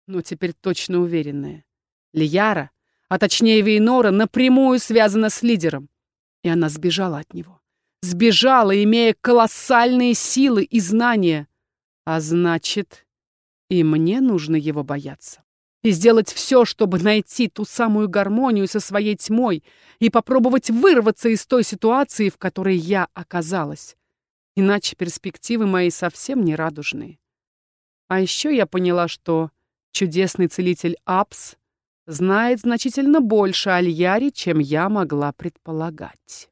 но теперь точно уверенная. Лияра, а точнее Вейнора, напрямую связана с лидером. И она сбежала от него. Сбежала, имея колоссальные силы и знания. А значит, и мне нужно его бояться и сделать все, чтобы найти ту самую гармонию со своей тьмой и попробовать вырваться из той ситуации, в которой я оказалась. Иначе перспективы мои совсем не радужные. А еще я поняла, что чудесный целитель Апс знает значительно больше о Льяре, чем я могла предполагать.